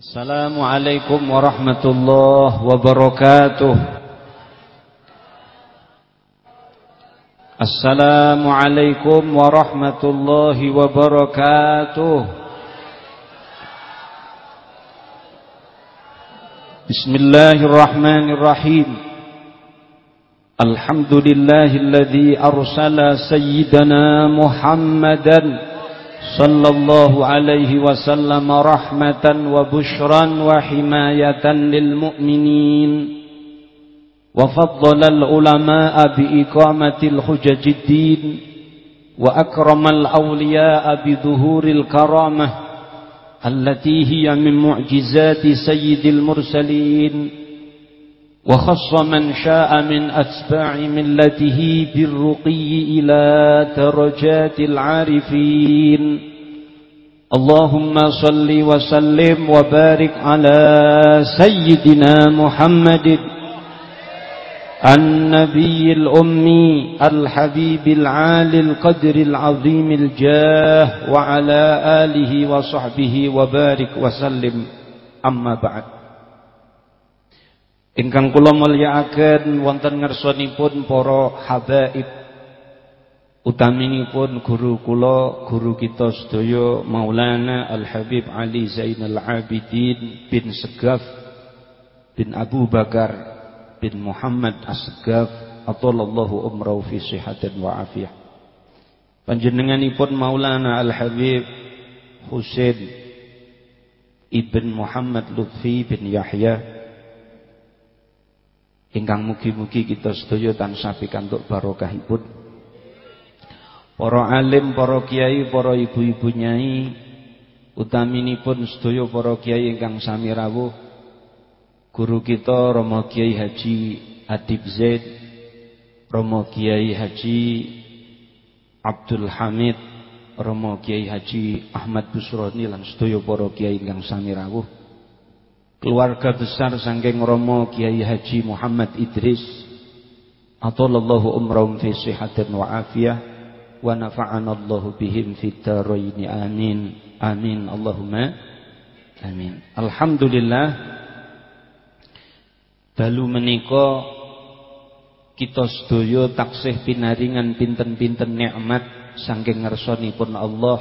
السلام عليكم ورحمة الله وبركاته السلام عليكم ورحمة الله وبركاته بسم صلى الله عليه وسلم رحمة وبشرا وحماية للمؤمنين. وفضل العلماء بإقامة الحجج الدين وأكرم الأولياء بظهور الكرامة التي هي من معجزات سيد المرسلين. وخص من شاء من أتباع ملته بالرقي إلى درجات العارفين. اللهم صل وسلم وبارك على سيدنا محمد النبي الأمي الحبيب العالي القدر العظيم الجاه وعلى آله وصحبه وبارك وسلم. أما بعد. Ingkang kula mulyakaken wonten ngarsanipun para habaib. Utaminipun guru kula guru kita sedaya Maulana Al Habib Ali Zainal Abidin bin Segaf bin Abu Bakar bin Muhammad As-Segaf atallallahu umrahu fi sihatin wa afiyah. Panjenenganipun Maulana Al Habib Husain ibn Muhammad Lutfi bin Yahya ingkang mugi-mugi kita sedaya tansah pikantuk barokahipun para alim, para kiai, para ibu-ibu nyai utaminipun sedaya para kiai ingkang sami rawuh guru kita Romo Kiai Haji Adib Zaid Romo Kiai Haji Abdul Hamid Romo Kiai Haji Ahmad Busroni lan sedaya para kiai ingkang sami rawuh keluarga besar sangking Romo Kiai Haji Muhammad Idris. Atallahu umrahum fi sihatin wa afiyah wa nafa'ana Allahu bihim fid dharain amin. Amin. Allahumma amin. Alhamdulillah dalu menika kita sedaya taksih pinaringan pinten-pinten nikmat saking ngersanipun Allah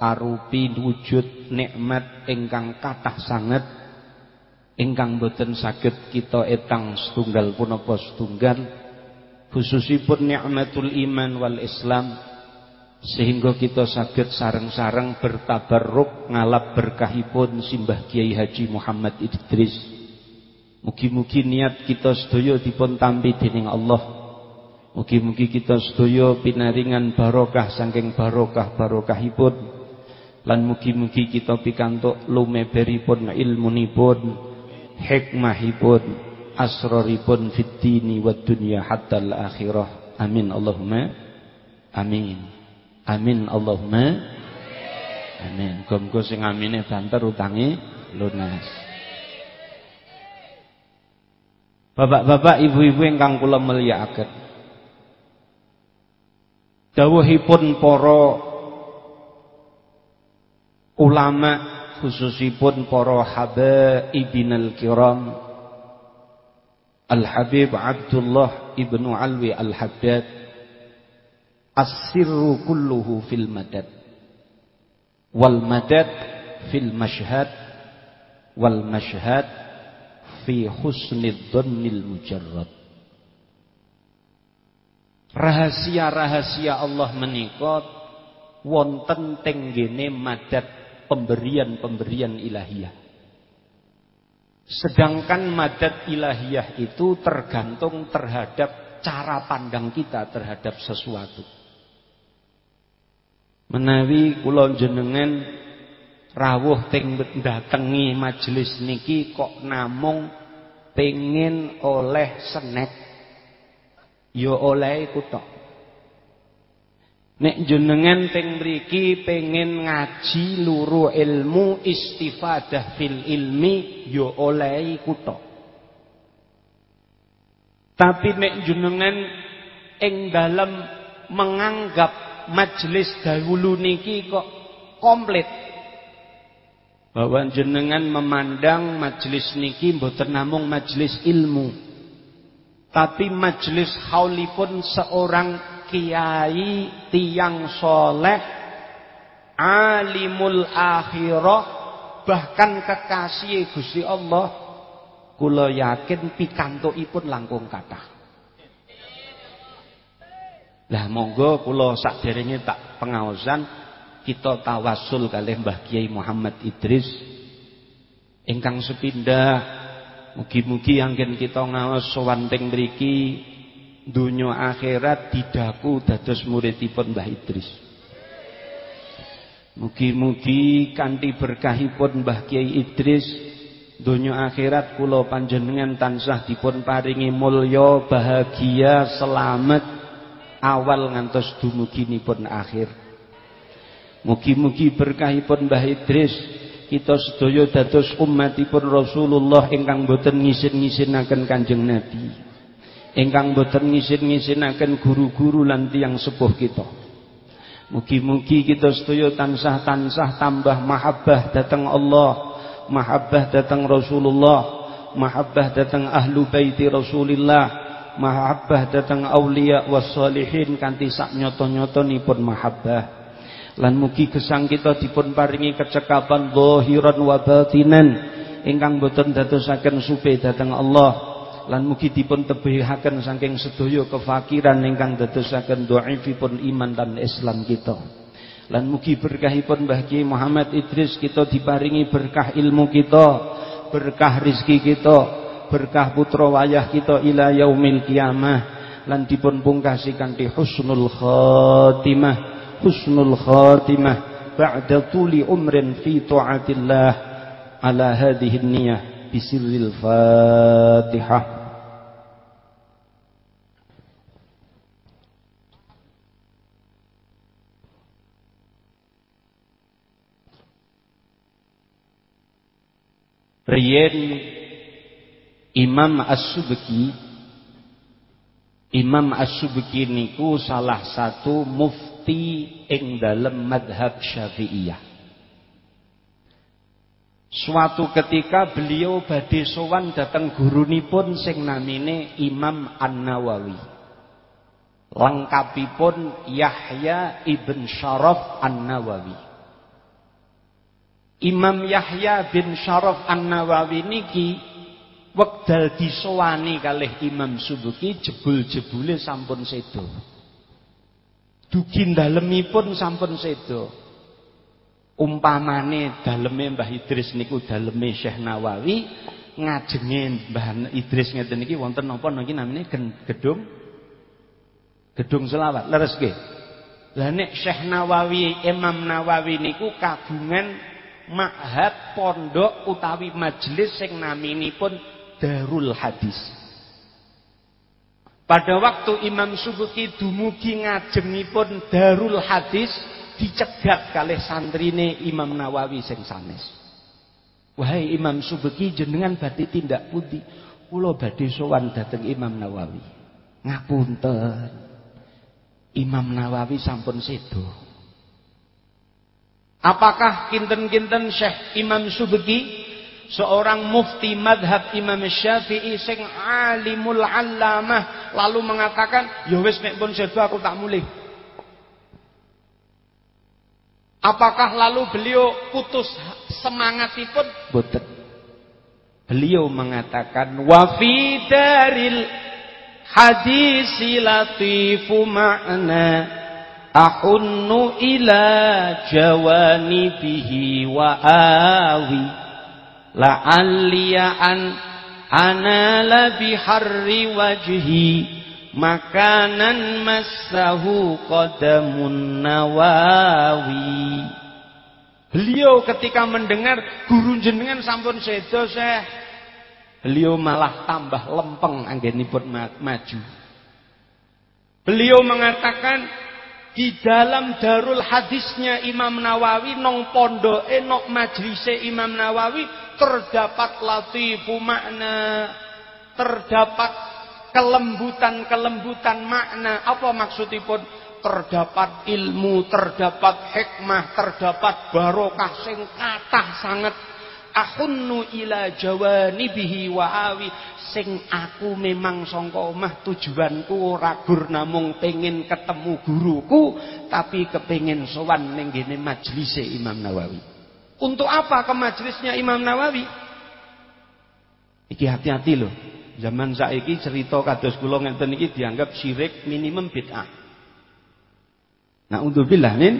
arupi wujud nikmat ingkang kathah sanget ingkang boten saged kita etang setunggal punapa setunggal khususipun nikmatul iman wal Islam sehingga kita saged sareng-sareng bertabarruk ngalap berkahipun simbah Kiai Haji Muhammad Idris. Mugi-mugi niat kita sedaya dipun tampi dening Allah. Mugi-mugi kita sedaya pinaringan barokah saking barokah barokahipun lan mugi-mugi kita pikantuk lumeberipun ilmunipun hikmahipun asraripun fid dini wad dunya hatta al akhirah. Amin Allahumma amin. Amin Allahumma amin. Muga sing amine banter utange lunas. Bapak-bapak, ibu-ibu ingkang kula mulyakaken. Dawuhipun para ulama khususipun para habaibinal kiram Al-Habib Abdullah ibnu Alwi Al-Haddad. As-sirru kulluhu fil madad. Wal madad fil mashhad. Wal mashhad fi husnid dhannil mujarrad. Rahasia-rahasia Allah menikot wonten tenggene madad pemberian-pemberian ilahiyah. Sedangkan madat ilahiyah itu tergantung terhadap cara pandang kita terhadap sesuatu. Menawi kula jenengan rawuh teng datengi majelis niki kok namung pengen oleh senek ya oleh iku Nek jenengan teng mriki pengen ngaji luru ilmu istifadah fil ilmi yo ya oleh kutho. Tapi nek jenengan ing dalam menganggap majelis dahulu niki kok komplit. bahwa jenengan memandang majelis niki mboten namung majelis ilmu tapi majelis haulipun seorang kiai tiang soleh alimul akhirah bahkan kekasih Gusti Allah kula yakin pikantukipun langkung kathah. Lah monggo kula sakderenge tak pengaosan kita tawasul kalih Mbah Kiai Muhammad Idris. Ingkang sepindah mugi-mugi anggen kita ngaos sowan teng mriki donya akhirat didaku dados muridipun Mbah Idris Mugi-mugi kanthi berkahipun Mbah Kiai Idris donya akhirat kula panjenengan tansah dipun paringi mulya bahagia selamat awal ngantos dumuginipun akhir. Mugi-mugi berkahipun Mbah Idris kita sedaya dados umatipun Rasulullah ingkang boten ngisin-ngisinaken Kanjeng Nabi. Ingkang boten ngisin-ngisinaken guru-guru lan tiyang sepuh kita. Mugi-mugi kita sedaya tansah-tansah tambah mahabbah datang Allah, mahabbah datang Rasulullah, mahabbah datang ahlu baiti Rasulillah mahabbah datang aulia wassalihin kanthi sak nyoto-nyotonipun mahabbah. Lan mugi gesang kita dipun paringi kecekapan zahiran wa batinan. Ingkang boten dadosaken supe datang Allah lan mugi dipun tebihaken saking sedaya kefakiran ingkang dadosaken dhaifipun iman dan Islam kita. Lan mugi berkahipun Mbah Kiai Muhammad Idris kita diparingi berkah ilmu kita berkah rizki kita berkah putra wayah kita ila yaumil kiamah. Lan dipun pungkasi kanthi husnul khatimah husnul khatimah ba'da tuli umrin fi taatillah ala hadhihi niyyah bisirril fatihah Riyen Imam As-Subki Imam As-Subki niku salah satu mufti ing dalam madhab Syafi'iyah. Suatu ketika beliau badhe sowan dateng gurunipun sing namine Imam An-Nawawi. Lengkapipun Yahya ibn Syaraf An-Nawawi. Imam Yahya bin Syaraf An-Nawawi niki wekdal disowani kalih Imam Subuki jebul-jebule sampun sedo. Dugi dalemipun sampun sedo. Umpamane daleme Mbah Idris niku daleme Syekh Nawawi, ngajenge Mbah Idris ngeten iki wonten napa niki namine gedung gedung selawat. Leres nggih. Lah nek Syekh Nawawi, Imam Nawawi niku kagungan ma'had pondok utawi majelis sing naminipun Darul Hadis. Pada waktu Imam Subuki dumugi ngajengipun Darul Hadis dicegat kalih santrine Imam Nawawi sing sanes. Wahai Imam Subuki jenengan badhe tindak pundi? Kula badhe sowan dhateng Imam Nawawi. Ngapunten. Imam Nawawi sampun sedo. Apakah kinten-kinten Syekh Imam Subuki seorang mufti madhab Imam Syafi'i sing alimul allamah lalu mengatakan ya wis nek pun sedo aku tak mulih. Apakah lalu beliau putus semangatipun? Boten. Beliau mengatakan wa fi daril hadisi latifu ma'na ahunnu ila jawanibihi wa awi. La'alliya an anala biharri wajhi. Makanan massahu qadamun nawawi. Beliau ketika mendengar guru jenengan sampun sedo Syekh beliau malah tambah lempeng anggenipun maju. Beliau mengatakan di dalam darul hadisnya Imam Nawawi nong pondok enok majlise Imam Nawawi terdapat latifu makna, terdapat kelembutan-kelembutan makna. Apa maksudipun? terdapat ilmu, terdapat hikmah, terdapat barokah sing kathah sangat ahunnu ila jawanibihi wa awi sing aku memang sangka omah tujuanku ora gur namung pengen ketemu guruku tapi kepengin sowan ning gene majelis Imam Nawawi. Untuk apa ke majelisnya Imam Nawawi? Iki hati-hati loh. Zaman saiki cerita kados kula ngenten iki dianggap syirik minimum bid'ah. Nah, untuk min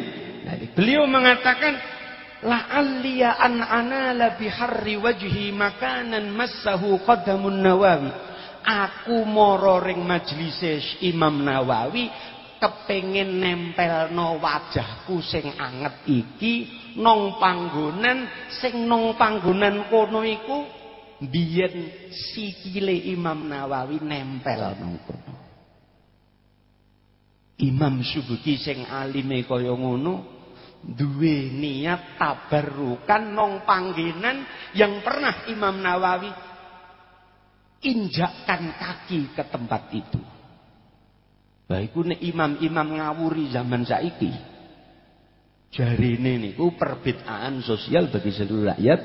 beliau mengatakan la'alliya an anala biharri wajhi makanan massahu qadamun nawawi. Aku moro ring majlis Imam Nawawi kepengin nempelno wajahku sing anget iki nong panggonan sing nong panggonan kono iku biyen sikile Imam Nawawi nempel nang Imam Subuki sing alime kaya ngono duwe niat tabarukan nong panggilan yang pernah Imam Nawawi injakkan kaki ke tempat itu. Baikku nek imam-imam ngawuri zaman saiki. Jarine niku perbedaan sosial bagi seluruh rakyat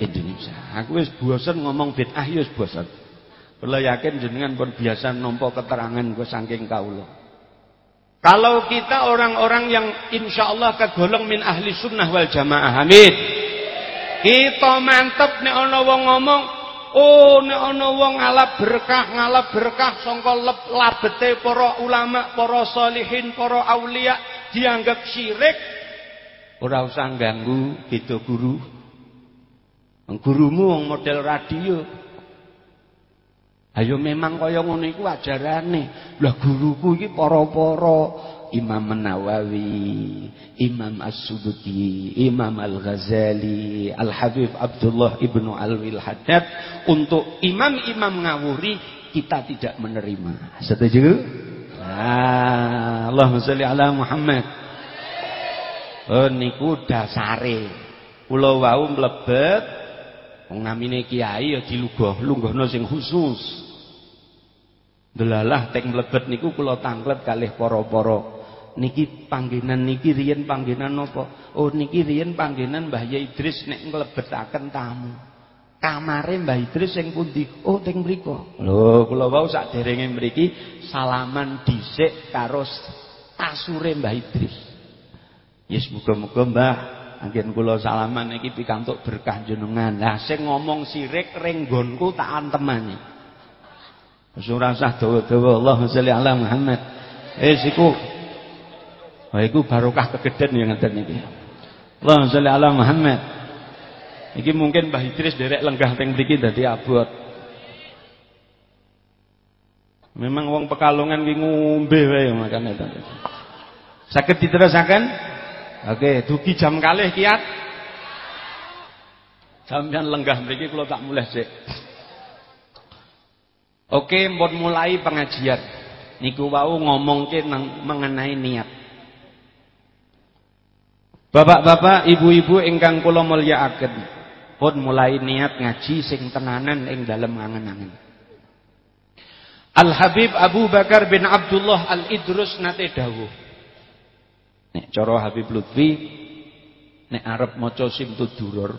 Indonesia. Aku wis bosen ngomong bid'ah ya wis bosen. Kula yakin jenengan pun biasa keterangan gue saking kawula. Kalau kita orang-orang yang insya Allah kegolong min ahli sunnah wal jamaah. Amin. Kita mantep nih ono wong ngomong, oh nih ono wong ngalap berkah, ngalap berkah sangka labete para ulama, para solihin, para aulia dianggap syirik. Ora usah ganggu beda guru. Gurumu wong model radio. Ayo memang kaya ngono iku ajarane. Lah guruku iki para-para Imam Nawawi, Imam As-Subki, Imam Al-Ghazali, Al-Habib Abdullah Ibnu Alwil Haddad untuk imam-imam ngawuri kita tidak menerima. Setuju? Ah, Allahumma sholli ala Muhammad. Oh niku dasare. Kula wau mlebet wong kiai ya dilugoh, lungguhno sing khusus. Delalah teng mlebet niku kula tanglet kalih para-para. Niki panggenan niki riyen panggenan napa? Oh niki riyen panggenan Mbah Idris nek nglebetaken tamu. Kamare Mbah Idris sing pundi? Oh teng mriku. Lho kula wau sakderenge mriki salaman dhisik karo tasure Mbah Idris. Yes muga-muga Mbah Anggen kula salaman iki pikantuk berkah jenengan. Lah sing ngomong sirik ring nggonku tak antemani. Ora usah dawa-dawa Allahumma sholli ala Muhammad. Eh siku. Wah iku barokah kegeden ya ngeten iki. Allahumma sholli ala Muhammad. Iki mungkin Mbah Idris derek lenggah teng mriki dadi abot. Memang wong Pekalongan ki ngombe. Saged diterusaken? Oke, dugi jam kalih kiat. Sampeyan lenggah mriki kula tak mulih sik. Oke, mau mulai pengajian. Niku wau ngomongke mengenai niat. Bapak-bapak, ibu-ibu ingkang kula mulyakaken, pun mulai niat ngaji sing tenanan ing dalem angen-angen. Al Habib Abu Bakar bin Abdullah Al Idrus nate dawuh. Nek cara Habib Lutfi nek arep maca Simtud Durur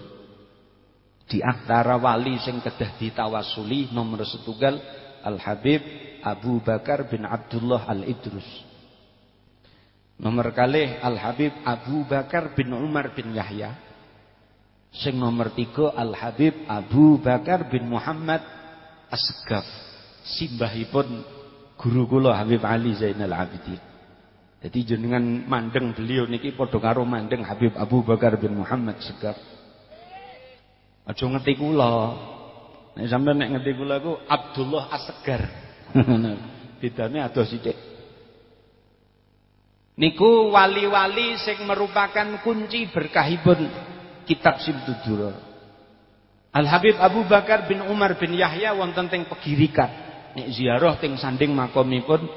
di antara wali sing kedah ditawasuli nomor setunggal Al-Habib Abu Bakar bin Abdullah Al-Idrus. Nomor kali Al-Habib Abu Bakar bin Umar bin Yahya. Sing nomor tiga Al-Habib Abu Bakar bin Muhammad Asgaf. Simbahipun guru kula Habib Ali Zainal Abidin. Jadi jenengan mandeng beliau niki padha karo mandeng Habib Abu Bakar bin Muhammad Asgaf. Aja ngerti kula. Nek sampeyan nek ngerti kula iku Abdullah Asgar. Bedane adoh sithik. Niku wali-wali sing merupakan kunci berkahipun kitab Simtudur. Al Habib Abu Bakar bin Umar bin Yahya wonten teng Pegirikat. Nek ziarah teng sanding makomipun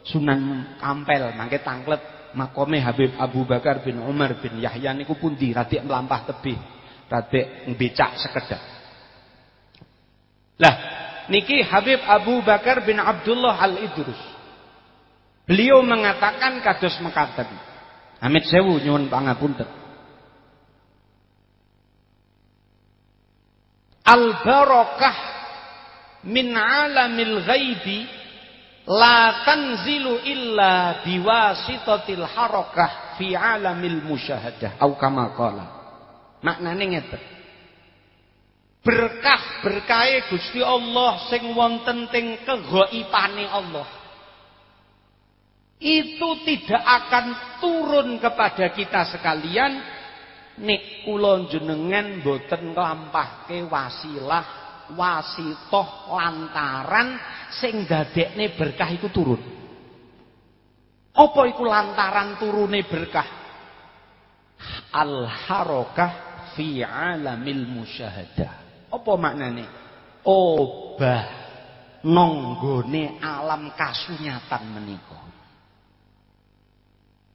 Sunan Ampel mangke tanglet makome Habib Abu Bakar bin Umar bin Yahya niku pundi radik melampah tebih, radik ngbecak sekedap. Lah, niki Habib Abu Bakar bin Abdullah Al-Idrus. Beliau mengatakan kados mekaten. Amit sewu nyuwun pangapunten. Al barakah min alamil ghaibi la tanzilu illa biwasitatil harakah fi alamil musyahadah au kama qala. Maknane ngeten. Berkah berkahe Gusti Allah sing wonten teng kegaibane Allah. Itu tidak akan turun kepada kita sekalian. Nek kula jenengan boten nglampahke wasilah wasitoh lantaran sing dadekne berkah itu turun. Apa iku lantaran turune berkah? Al harakah fi alamil musyahadah apa maknane obah nonggone alam kasunyatan menika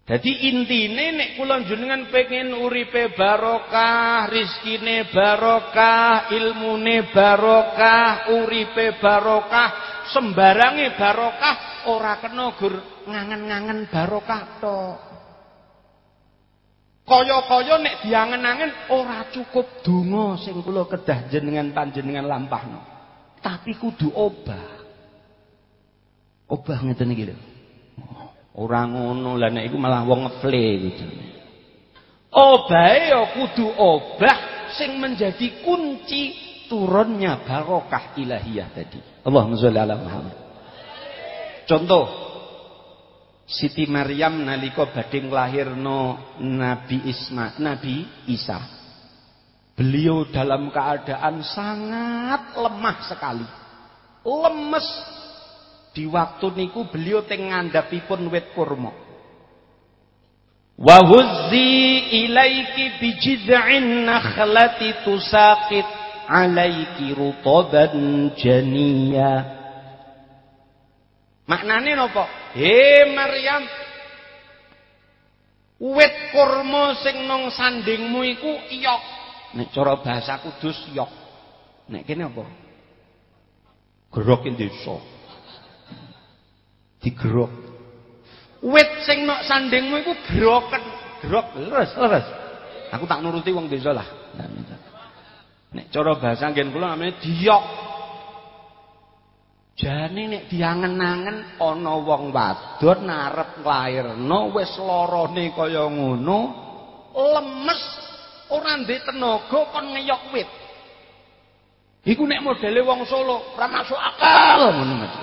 jadi intine nek kula jenengan pengen uripe barokah, rizkine barokah, ilmune barokah, uripe barokah, sembarange barokah, ora kena gur ngangen-ngangen barokah tok. Kaya-kaya nek diangen-angen ora cukup donga sing kula kedah jenengan panjenengan lampahno. Tapi kudu obah. Obah ngeten iki lho. Orang ngono lah nek iku malah wong ngefle gitu. Obahe ya kudu obah sing menjadi kunci turunnya barokah ilahiyah tadi. Allahumma sholli ala Muhammad. Contoh Siti Maryam nalika badhe nglahirno Nabi Isma, Nabi Isa. Beliau dalam keadaan sangat lemah sekali. Lemes di waktu niku beliau teng ngandhapipun wit kurma. Wa huzzi ilaiki bi jid'in nakhlati tusaqit alaiki rutaban janiya. Maknane napa? He Maryam Wit kurma sing nang sandingmu iku iyok. Nek cara bahasa Kudus yok. Nek kene apa? Gerok desa digerok. Wit sing nok sandingmu iku geroken, gerok leres, leres. Aku tak nuruti wong desa lah. Nek cara bahasa ngen kula namanya diok. Jane nek diangen-angen ana wong wadon arep nglairno wis lorone kaya ngono, lemes, ora ndek tenaga kon ngeyok wit. Iku nek modele wong Solo, ora masuk akal ngono Mas.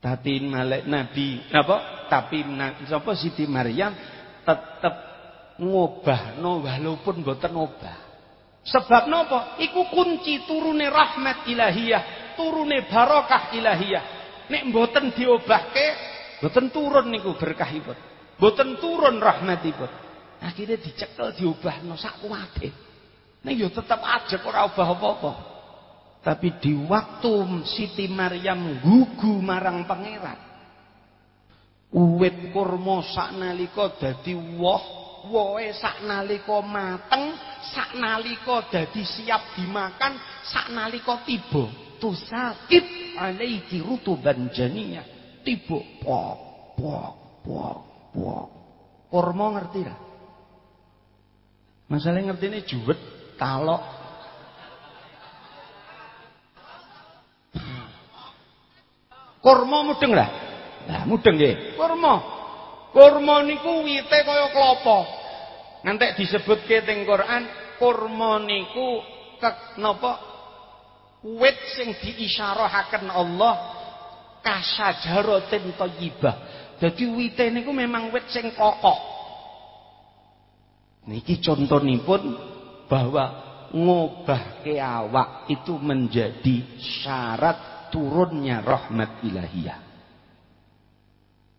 Tapi malek Nabi apa? Tapi sapa Siti Maryam tetep ngobahno walaupun boten ngobah. Sebab napa? Iku kunci turune rahmat ilahiyah, turune barokah ilahiyah. Nek mboten diobahke, mboten turun niku berkahipun. Mboten turun rahmatipun. Akhirnya dicekel diobahno sak kuwate. Nek yo tetep ajek ora obah apa-apa. Tapi di waktu Siti Maryam gugu marang pangeran. Uwit kurma saknalika dadi woh, wohe saknalika mateng, saknalika dadi siap dimakan, saknalika tiba tusakit alaiki rutuban janiyah. Tiba pok pok pok pok. Kurma ngerti lah. Masalah ngerti ini juwet talok Kurma mudeng lah. Lah mudeng nggih. Kurma. Kurma niku wite kaya klapa. Nanti disebutke teng Quran, kurma niku kek napa? Wit sing diisyarahaken Allah kasajaratin thayyibah. Dadi wite niku memang wit sing kokoh. Niki contonipun bahwa ngobahke awak itu menjadi syarat turunnya rahmat ilahiyah.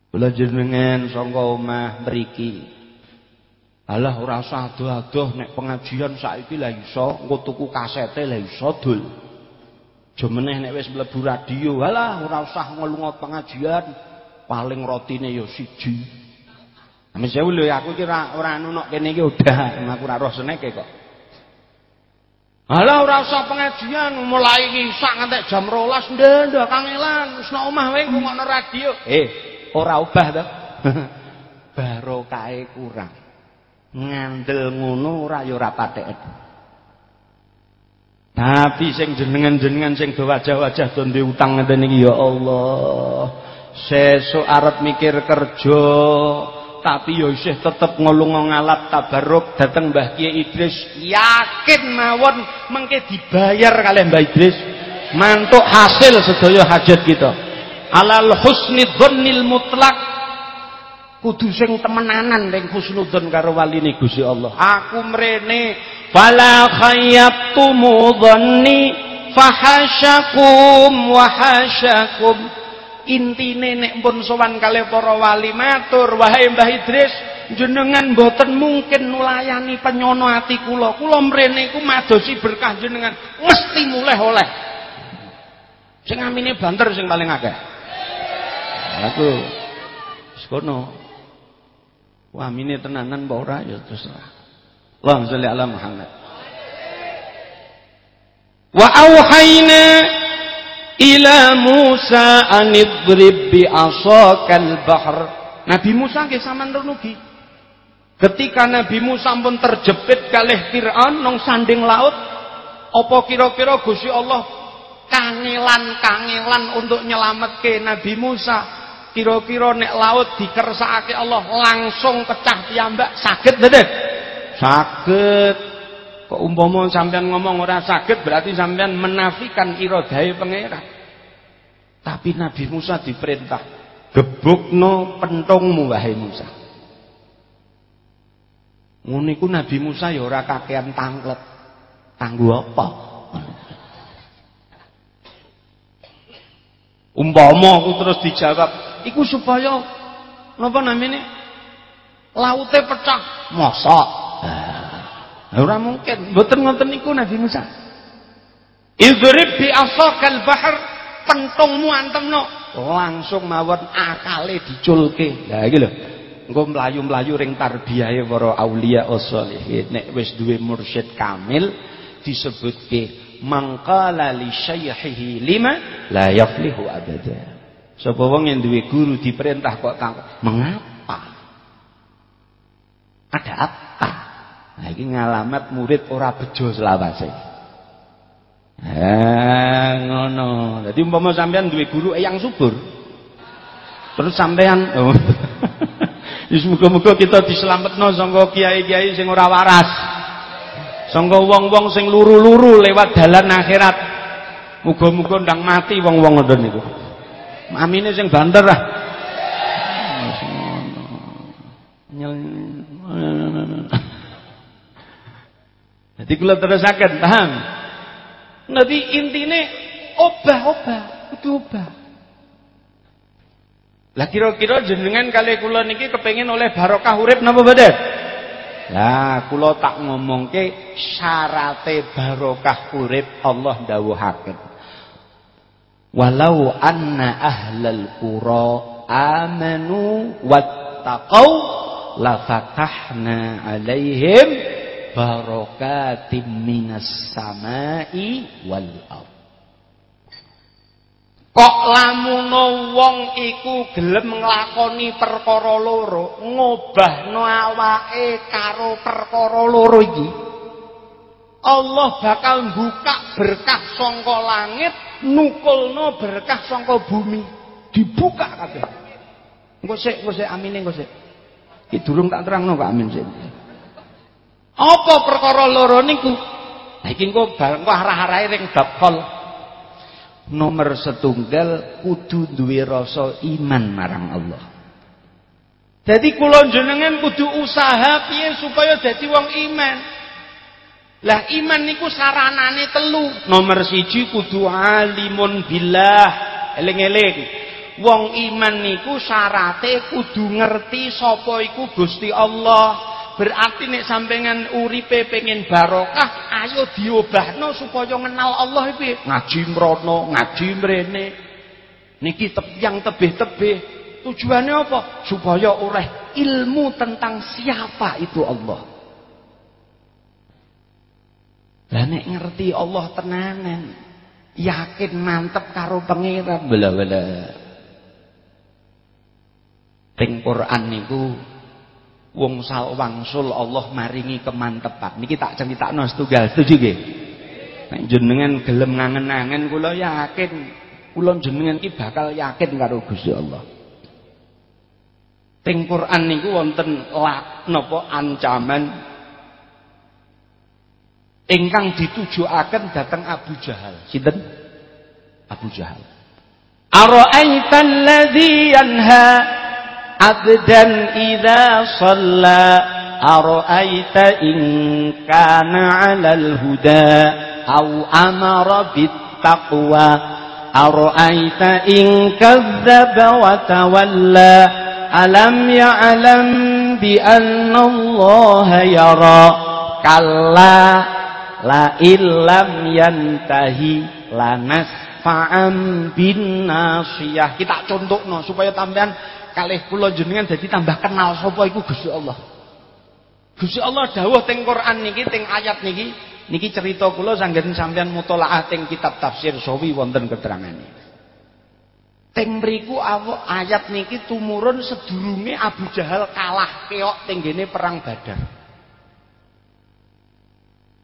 Kula jenengan sangka omah mriki. Alah ora usah adoh-adoh nek pengajian saiki lah iso tuku kasete lah iso dul. Aja meneh nek wis mlebu radio, alah ora usah ngelunga pengajian, paling rotine ya siji. Amin sewu lho aku iki ora ora anu nok kene iki udah, aku ora roh seneke kok. Halah ora usah pengajian mulai ngisak nganti jam 12 ndak kangelan wis nang omah wae ngono radio. Eh, ora ubah to. Barokahe kurang. Ngandel ngono ora ya ora patek. Tapi sing jenengan-jenengan sing do wajah-wajah do duwe utang ngeten iki ya Allah. Sesuk arep mikir kerja, tapi ya isih tetep ngulung ngalap tabarruk dateng Mbah Kiai Idris. Yakin mawon mengke dibayar kalian Mbah Idris. Mantuk hasil sedaya hajat kita. Alal husni dhannil mutlak. Kudu sing temenanan ning husnudzon karo waline Gusti Allah. Aku mrene fala khayyabtu mudhanni fahasyakum wahasyakum. Intine nek pun sowan kali para wali matur wahai Mbah Idris jenengan boten mungkin nulayani penyono ati kula. Kula mrene iku madosi berkah jenengan. Mesti mulih oleh. Sing amine banter sing paling akeh. Aku sekono wah amine tenanan apa ora? Ya terserah Allahumma sholli ala Muhammad. Wa auhayna ila Musa anidrib bi asakal bahr. Nabi Musa nggih sampean renugi ketika Nabi Musa pun terjepit kalih Firaun nang sanding laut apa kira-kira Gusti Allah kangelan-kangelan untuk nyelametke Nabi Musa? Kira-kira nek laut dikersakake Allah langsung pecah piyambak saged mboten saged Kok umpama sampean ngomong ora saged berarti sampean menafikan iradahe pangeran. Tapi Nabi Musa diperintah, gebukno pentungmu wahai Musa. Ngono Nabi Musa ya ora kakean tanglet. Kanggo apa? Umpama aku terus dijawab, iku supaya napa namanya? Laute pecah. Mosok. Ora mungkin, mboten ngoten niku Nabi Musa. Idrib bi asakal bahr pentungmu antemno langsung mawon akale diculke. Lah iki lho. Engko mlayu-mlayu ring tarbiyahe para auliya sholihin. Nek wis duwe mursyid kamil disebutke mangqala li syaykhihi lima la yaflihu abada. Sapa wong yang duwe guru diperintah kok mengapa? Ada apa? Nah ngalamat murid ora bejo selawase. Eh ngono. Dadi umpama sampean duwe guru eyang subur. Terus sampean oh. Wis muga-muga kita dislametno sangka kiai-kiai sing ora waras. Sangka wong-wong sing luru-luru lewat dalan akhirat. Muga-muga ndang mati wong-wong ngoten niku. Amine sing banter ah. Jadi kula terusaken, paham? Nanti intine obah-obah, kudu obah. Lah kira-kira jenengan kali kula niki kepengin oleh barokah urip napa mboten? Lah kula tak ngomongke syarate barokah urip Allah dawuhaken. Walau anna ahlal qura amanu wattaqau la fatahna alaihim barakatim minas samai wal ard. Kok lamuno wong iku gelem nglakoni perkara loro ngobahno awake karo perkara loro iki? Allah bakal buka berkah sangka langit nukulno berkah sangka bumi. Dibuka kabeh. Engko sik engko sik amine engko sik. Iki durung tak terangno Pak Amin sik apa perkara loro niku? Nah iki engko engko arah-arahe ring bab Nomor setunggal kudu duwe rasa iman marang Allah. Jadi kula jenengan kudu usaha piye supaya dadi wong iman. Lah iman niku saranane telu. Nomor siji kudu alimun billah. Eling-eling. Wong iman niku syarate kudu ngerti sapa iku Gusti Allah. Berarti nek sampeyan uripe pengen barokah, ayo diobahno supaya kenal Allah iki. Ngaji mrono, ngaji mrene. Niki yang tebih-tebih. Tujuannya apa? Supaya oleh ilmu tentang siapa itu Allah. Lah nek ngerti Allah tenanan, yakin mantep karo pangeran bela-bela. Teng Quran niku wong wangsul Allah maringi kemantepan. Niki tak critakno setunggal, setuju nggih? Nek jenengan gelem ngangen-angen kula yakin kula jenengan iki bakal yakin karo Gusti Allah. Teng Quran niku wonten lak napa ancaman ingkang ditujuaken dhateng Abu Jahal. Sinten? Abu Jahal. Ara'aita alladhi yanha 'abdan idza shalla ara'aita in kana 'alal huda aw amara bit taqwa ara'aita in kadzdzaba wa tawalla alam ya'lam bi anna Allah yara kalla la illam yantahi lanas fa'am bin nasiyah. Kita contohno supaya tambahan kalih kula jenengan dadi tambah kenal sapa iku Gusti Allah. Gusti Allah dawuh teng Quran niki teng ayat niki niki cerita kula sanggen sampean mutolaah teng kitab tafsir sawi wonten keterangane Teng mriku ayat niki tumurun sedurunge Abu Jahal kalah keok teng perang Badar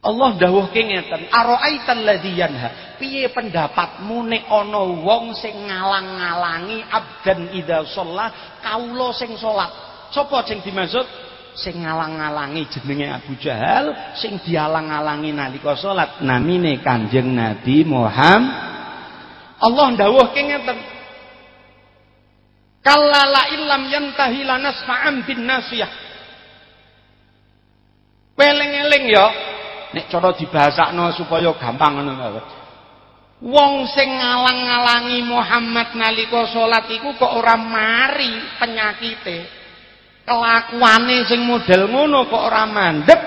Allah dawuhke ngeten, ara'aital ladzi yanha. Piye pendapatmu nek ana wong sing ngalang-ngalangi abdan idza shalla, kawula sing salat. Sapa sing dimaksud? Sing ngalang-ngalangi jenenge Abu Jahal, sing dialang-alangi nalika salat namine Kanjeng Nabi Muhammad. Allah dawuhke ngeten. Kallala illam yantahi lanasfa'am bin nasiyah. Weleng-eling ya, Nek cara dibahasakno supaya gampang ngono Wong sing ngalang-alangi Muhammad nalika salat iku kok ora mari penyakite. Kelakuane sing model ngono kok ora mandeg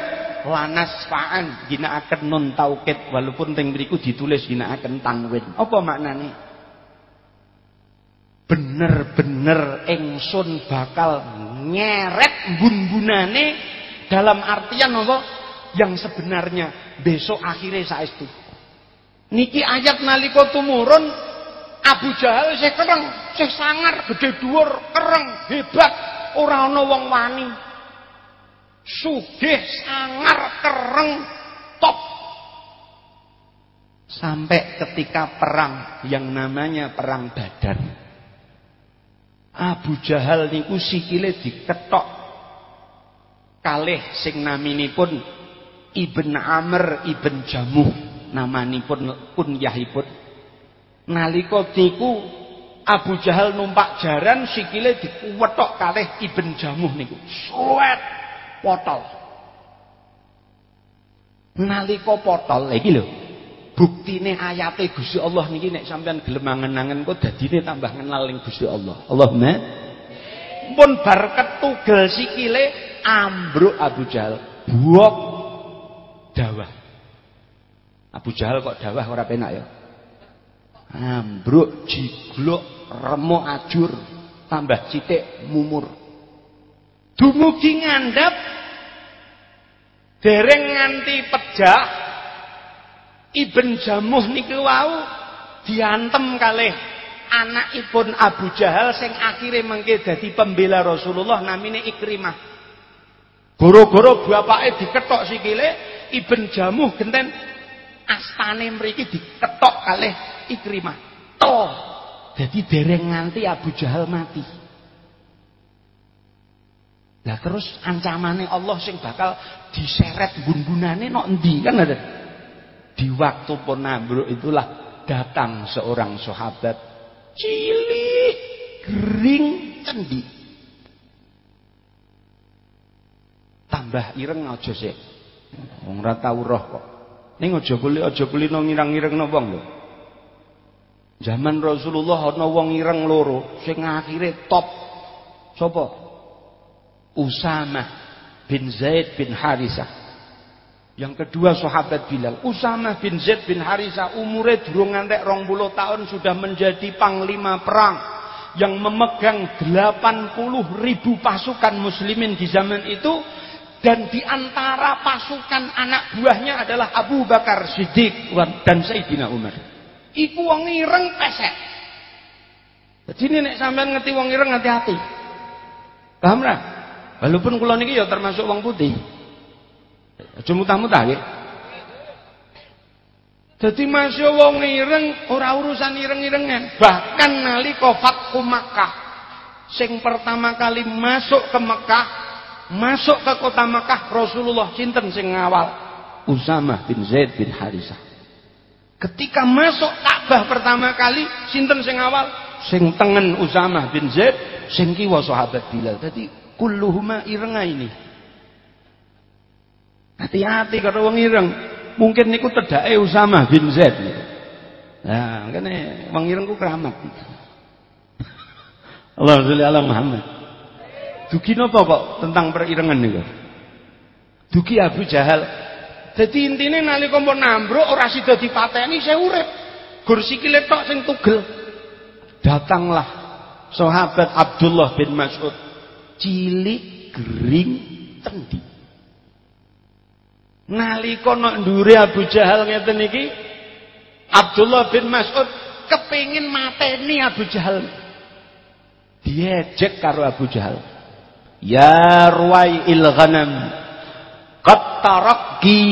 lanas fa'an ginakaken nun taukid walaupun teng mriku ditulis ginakaken tanwin. Apa maknane? Bener-bener ingsun bakal nyeret bun-bunane dalam artian apa? Yang sebenarnya besok akhirnya saestu. Niki ayat nalika tumurun Abu Jahal saya kereng, saya sangar, gede dhuwur, kereng, hebat, ora ana wong wani. Sugih, sangar, kereng, top. Sampai ketika perang yang namanya perang Badar. Abu Jahal niku sikile diketok kalih sing naminipun Ibn Amr Ibn Jamuh namanipun kunyahipun. Nalika niku Abu Jahal numpak jaran sikile dikuwetok kalih Ibn Jamuh niku. Suwet potol. Nalika potol iki lho buktine ayate Gusti Allah niki nek sampean gelem angen-angen kok dadine tambah kenal ning Gusti Allah. Allahumma pun bar ketugel sikile ambruk Abu Jahal. Buok dawah. Abu Jahal kok dawah ora penak ya. Ambruk, jiglok, remuk ajur, tambah citik mumur. Dumugi ngandhap dereng nganti pejah Ibn Jamuh niku wau diantem kalih anakipun Abu Jahal sing akhirnya mengke dadi pembela Rasulullah namine Ikrimah. Goro-goro bapake diketok sikile Ibn Jamuh genten astane mriki diketok kalih Ikrimah. To. Jadi dereng nganti Abu Jahal mati. Lah terus ancamane Allah sing bakal diseret gun-gunane nok endi kan ada. Di waktu pun itulah datang seorang sahabat cilik kering cendi. Tambah ireng aja sih. Wong ora tau roh kok. Ning aja kuli aja kulino ngirang-ngirengno wong lho. Zaman Rasulullah ana wong ireng loro sing akhire top. Sopo? Usama bin Zaid bin Harisah. Yang kedua sahabat Bilal. Usama bin Zaid bin Harisah umure durung ngantek 20 tahun sudah menjadi panglima perang yang memegang 80 ribu pasukan muslimin di zaman itu dan di antara pasukan anak buahnya adalah Abu Bakar Siddiq dan Sayyidina Umar. Iku wong ireng pesek. Jadi ini sampean ngerti wong ireng hati-hati. Paham ra? Walaupun kula niki ya termasuk wong putih. Aja mutah-mutah nggih. Dadi masya wong ireng ora urusan ireng-irengan. Bahkan nalika Fathu Makkah sing pertama kali masuk ke Mekah masuk ke kota Makkah Rasulullah sinten sing ngawal? Usamah bin Zaid bin Harisah. Ketika masuk Ka'bah pertama kali sinten sing ngawal? Sing tengen Usamah bin Zaid sing kiwa sahabat Bilal. Dadi kulluhuma irenga ini. Hati-hati kalau wong ireng. Mungkin niku tedake Usamah bin Zaid. Nah makanya wong ireng ku keramat. Allah Muhammad Dugi napa kok tentang perirengan niku? Dugi Abu Jahal. Dadi intine nalika mbok nambruk ora sida dipateni saya urip. Gur sikile tok sing. Datanglah sahabat Abdullah bin Mas'ud. Cilik gering tendi. Nalika nok ndure Abu Jahal ngeten iki Abdullah bin Mas'ud kepingin mateni Abu Jahal. Diejek karo Abu Jahal. Ya ruwai il ghanam qad tarakki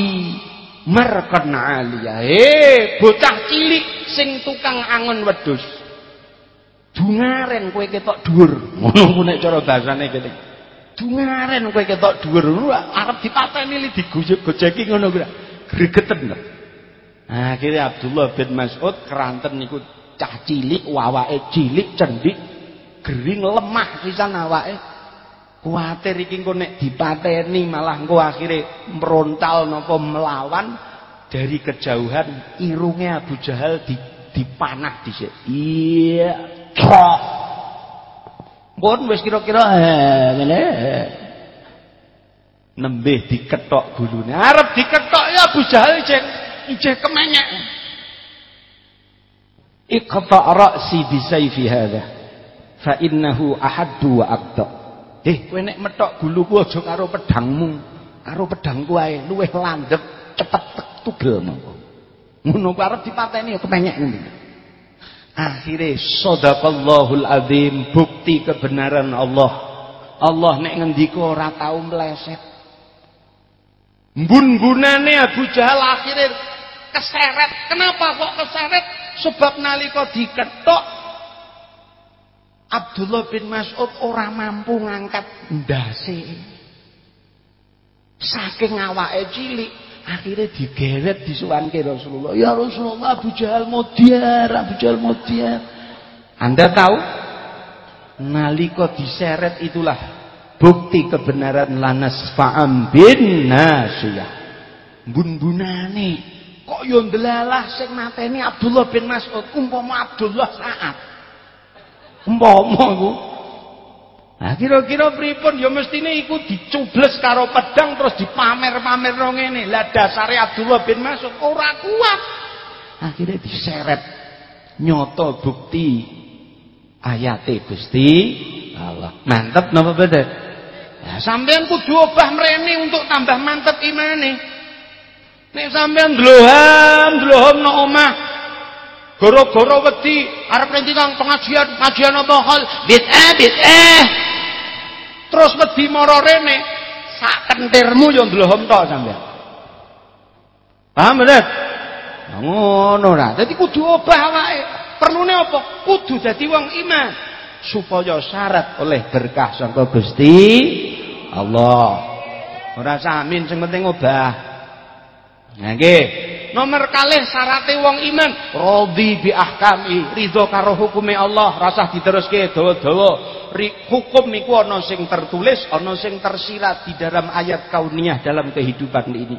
markan aliyah. Eh bocah cilik sing tukang angon wedhus. Dungaren kowe ketok dhuwur. Ngono ku nek cara kene. Dungaren kowe ketok dhuwur. Arep dipateni li digojek-gojeki ngono kuwi. Gregeten. Nah, akhirnya Abdullah bin Mas'ud keranten niku cah cilik, wawake cilik, cendik, gering lemah pisan awake. Kuatir iki engko nek dipateni malah engko akhire merontal napa melawan dari kejauhan irungnya Abu Jahal di, dipanah dhisik. Iya, trok. Pun wis kira-kira ngene. Nembih diketok gulune. Arep diketok ya Abu Jahal cek ijeh kemenyek. Iqta ra'si bi sayfi hadha fa innahu ahaddu wa aqta. Eh, kowe nek metok guluku aja karo pedangmu, karo pedangku ae, luwih landhep, cepet tugel mongko. Ngono arep dipateni ya kepenyek ngono. Akhire sadaqallahul azim, bukti kebenaran Allah. Allah nek ngendika ora tau meleset. Mbun-bunane Abu Jahal akhirnya keseret. Kenapa kok keseret? Sebab nalika diketok Abdullah bin Mas'ud ora mampu ngangkat ndase. Saking awake cilik, akhirnya digeret disuwanke Rasulullah. Ya Rasulullah, Abu Jahal modiar, Abu Jahal modiar. Anda tahu? Nalika diseret itulah bukti kebenaran lanas fa'am bin nasiyah. Bun-bunane kok yo ndelalah sing mateni Abdullah bin Mas'ud umpama Abdullah saat Umpama iku. Nah kira-kira pripun ya mestine iku dicubles karo pedang terus dipamer-pamer nang ngene. Lah dasare Abdullah bin Mas'ud ora kuat. Akhirnya diseret nyoto bukti ayate Gusti Allah. Mantep napa beda? Ya sampean kudu obah mrene untuk tambah mantep imane. Nek sampean ndloham, ndloham nang omah Goro-goro wedi arep nang pengajian, pengajian apa hal? Bid'ah, bid'ah. Terus wedi mara rene, sak kentirmu yo ndlohom tok. Paham bener? Ngono ra. Dadi kudu obah awake. Perlune apa? Kudu dadi wong iman supaya syarat oleh berkah saka Gusti Allah. Ora samin sing penting obah. Nah nggih. Nomor kalih syarate wong iman radhi bi ahkami, ridho karo hukume Allah, rasah diteruske dawa-dawa. Hukum niku ana sing tertulis, ana sing tersirat di dalam ayat kauniyah dalam kehidupan ini.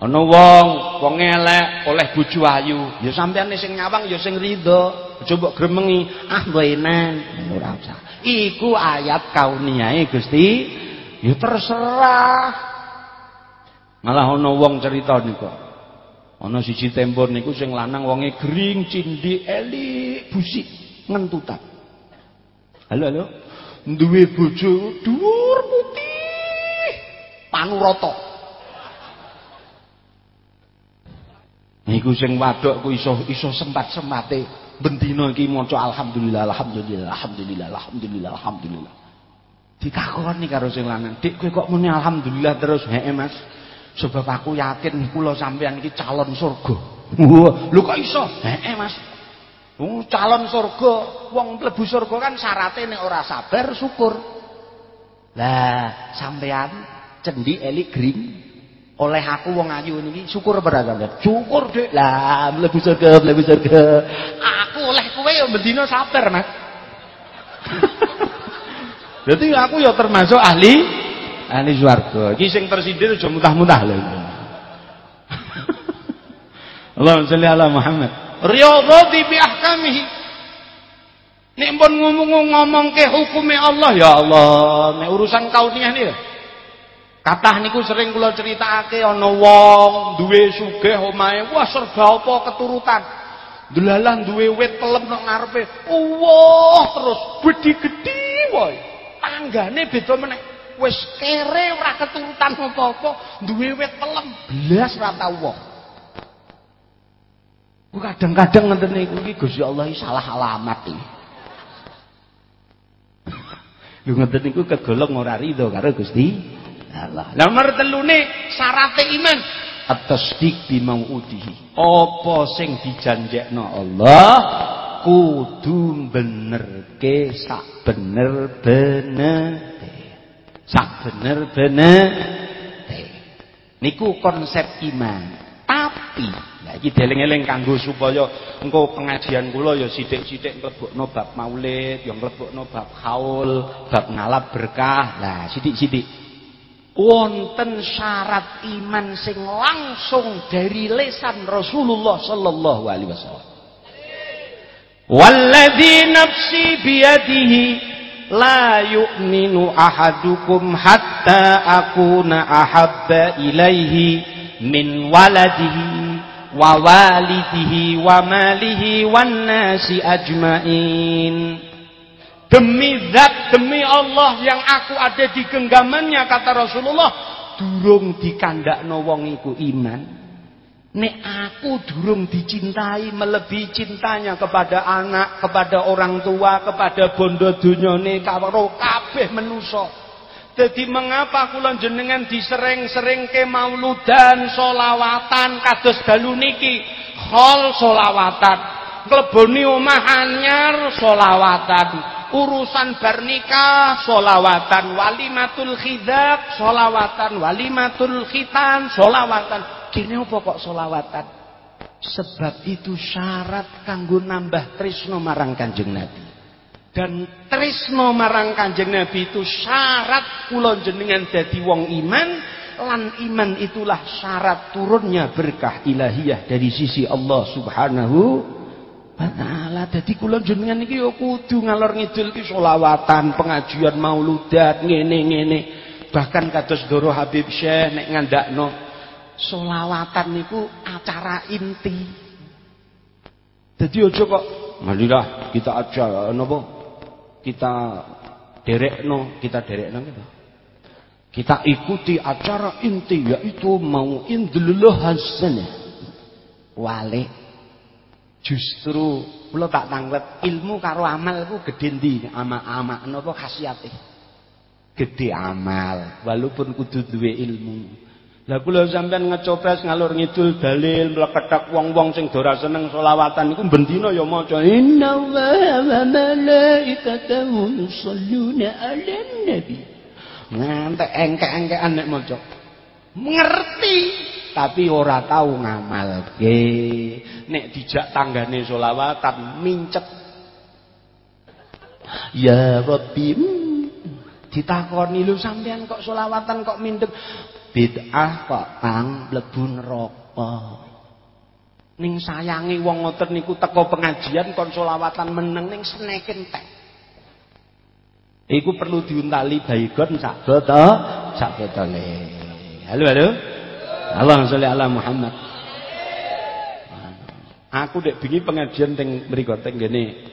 Ana wong, wong elek oleh bojo ayu, ya sampeyan sing nyawang ya sing ridho. Aja mbok gremengi, ah enan, ora usah. Iku ayat kauniyahe Gusti, ya terserah. Malah ana wong cerita niku. Ana siji tempo niku sing lanang wonge gering, cindhi, elik, busik, ngentutan. Halo halo. Duwe bojo dhuwur putih. Panurata. Niku sing wadok ku iso iso sempat-sempate bendina iki maca alhamdulillah alhamdulillah alhamdulillah alhamdulillah alhamdulillah. Ditakoni karo sing lanang, "Dik kowe kok muni alhamdulillah terus?" "Heeh, Mas." Sebab aku yakin kula sampean iki calon surga. Wah, lho kok iso? Heeh, Mas. Wong calon surga, wong mlebu surga kan syaratnya nek ora sabar syukur. Lah, sampean cendi elik green oleh aku wong ayu niki syukur apa sampean? Syukur, Dik. Lah, mlebu surga, mlebu surga. Aku oleh kowe ya bendina sabar, Mas. Jadi aku ya termasuk ahli ahli swarga. Iki sing tersindir aja mutah-mutah lho. Allahumma sholli ala Muhammad. Riyadhati bi ahkamihi. Nek pun ngomong ke hukumnya Allah ya Allah, nek urusan kauniyah nih. Kathah niku sering kula critakake ana wong duwe sugih omahe, wah serba apa keturutan. Delalah duwe wit pelem nang ngarepe. Wah terus gedhi-gedhi wae. Tanggane beda meneh. Wis kere ora keturutan apa-apa, duwe wit pelem blas ora tau wong. Kadang-kadang ngenten niku iki Gusti Allah salah alamat iki. Lho ngeten niku kegolong ora rido karo Gusti Allah. Nomor telune syarat iman at-tasdiq bi mau'idihi. Apa sing dijanjekno Allah kudu benerke sak bener-bener. Sak bener-bener. Niku konsep iman. Tapi Nah iki deleng-eling kanggo supaya engko pengajian kula ya sithik-sithik mlebokno bab maulid, ya mlebokno bab haul, bab ngalap berkah. Lah sithik-sithik. Wonten syarat iman sing langsung dari lesan Rasulullah sallallahu alaihi wasallam. Walladzi nafsi biyadihi la yu'minu ahadukum hatta akuna ahabba ilaihi min waladihi wa walidihi wa malihi wan nasi ajmain. Demi zat demi Allah yang aku ada di genggamannya kata Rasulullah durung dikandakno wong iku iman Nek aku durung dicintai melebihi cintanya kepada anak, kepada orang tua, kepada bondo dunyane karo kabeh menusa. Jadi mengapa kula jenengan disering-sering ke mauludan, solawatan, kados dalu niki, khol solawatan, ngleboni omah anyar solawatan, urusan bernikah solawatan, walimatul khidab solawatan, walimatul khitan solawatan. Kini apa kok solawatan? Sebab itu syarat kanggo nambah tresno marang Kanjeng Nabi dan tresno marang Kanjeng Nabi itu syarat kula jenengan dadi wong iman lan iman itulah syarat turunnya berkah ilahiyah dari sisi Allah Subhanahu wa taala. Dadi kula jenengan iki ya kudu ngalor ngidul ki selawatan, pengajian mauludat ngene-ngene. Bahkan kados Doro Habib Syekh nek ngandakno selawatan niku acara inti. Jadi aja kok Marilah kita aja napa kita derekno, kita derekno gitu. Kita ikuti acara inti yaitu mau indulullah hasanah. Wale justru kula tak tanglet ilmu karo amal iku gedhe ndi ama-ama napa khasiate. Gedhe amal walaupun kudu duwe ilmu. Lah kula sampean ngecopres ngalur ngidul dalil mlekethak wong-wong sing dora seneng selawatan niku bendina ya maca innallaha wa malaikatahu yusholluna 'alan nabi. Ngantek engke-engkean nek maca. Ngerti tapi ora tahu ngamalke. Nek dijak tanggane selawatan mincet. Ya Rabbi hmm, ditakoni lho sampean kok selawatan kok mindek bid'ah kok kang mlebu neraka. Ning sayangi wong ngoten niku teko pengajian kon selawatan meneng ning seneken tek iku perlu diuntali baygon sak boto sak botole halo halo. Allahumma sholli ala Muhammad. Aku dek bingi pengajian teng mriku teng ngene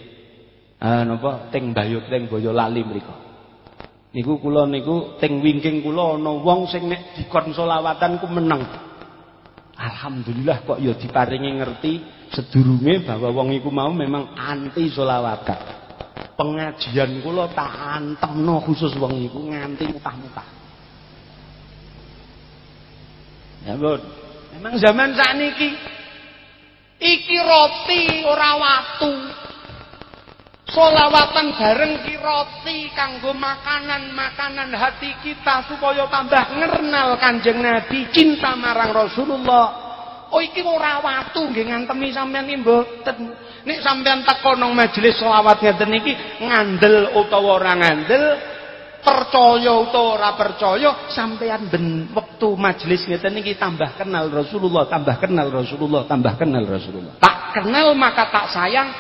uh, napa? Teng Bayut teng Boyolali mriku Niku kula niku teng wingking kula ana wong sing nek dikon selawatan ku meneng. Alhamdulillah kok ya diparingi ngerti sedurunge bahwa wong iku mau memang anti selawatan. Pengajian kula tak antemno khusus wong iku nganti mutah-mutah. Ya, Bun. Memang zaman sakniki iki roti ora watu. Solawatan bareng ki roti kanggo makanan-makanan hati kita supaya tambah ngernal Kanjeng Nabi, cinta marang Rasulullah. Oh iki ora watu nggih ngantemi sampean iki mboten. Nek sampean teko nang majelis selawat ngeten iki ngandel utawa ora ngandel, percaya utawa ora percaya, sampean ben wektu majelis ngeten iki tambah kenal Rasulullah, tambah kenal Rasulullah, tambah kenal Rasulullah. Tak kenal maka tak sayang,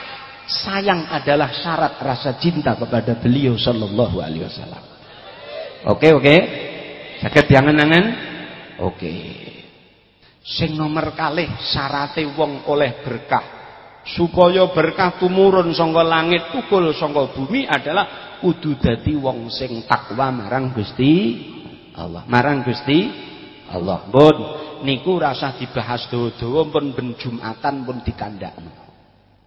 sayang adalah syarat rasa cinta kepada beliau sallallahu alaihi wasallam. Oke, oke. Sakit diangen-angen? Oke. Sing nomor kalih syarate wong oleh berkah. Supaya berkah tumurun saka langit tukul saka bumi adalah kudu dadi wong sing takwa marang Gusti Allah. Marang Gusti Allah. Pun niku rasa dibahas dawa-dawa pun ben Jumatan pun dikandakno.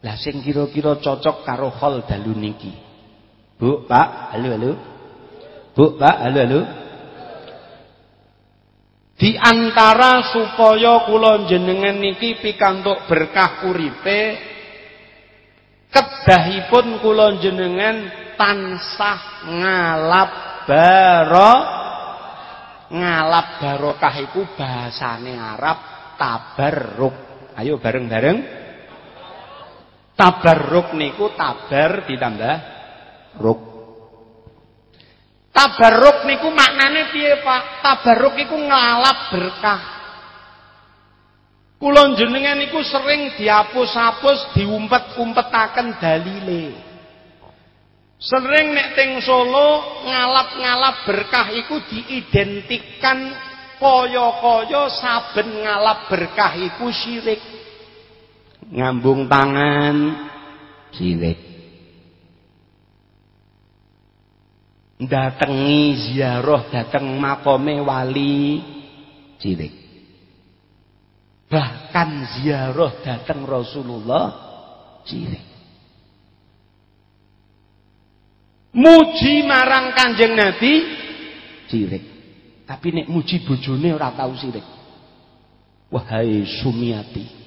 Lah sing kira-kira cocok karo hal dalu niki. Bu, Pak, halo halo. Bu, Pak, halo halo. Di antara supaya kula jenengan niki pikantuk berkah uripe kedahipun kula jenengan tansah ngalap baro ngalap barokah iku bahasane Arab tabarruk. Ayo bareng-bareng. Tabarruk niku tabar ditambah ruk. Tabarruk niku maknane piye, Pak? Tabarruk iku ngalap berkah. Kula jenengan niku sering dihapus-hapus, diumpet-umpetaken dalile. Sering nek teng Solo ngalap-ngalap berkah iku diidentikan kaya-kaya saben ngalap berkah iku syirik ngambung tangan. Sirik datengi ziarah dateng makome wali. Sirik bahkan ziarah dateng Rasulullah. Sirik muji marang Kanjeng Nabi. Sirik tapi nek muji bojone ora tau sirik wahai Sumiati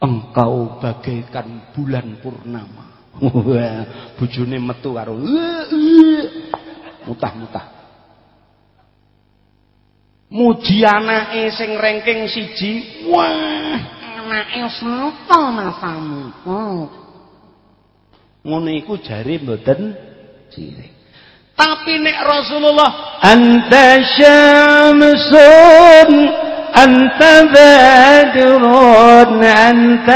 engkau bagaikan bulan purnama. Bojone metu karo mutah-mutah. Muji anake sing ranking siji. Wah anake sapa masamu. Oh. ngono iku jare mboten cilik. Tapi nek Rasulullah anta syamsun أنت بدر أنت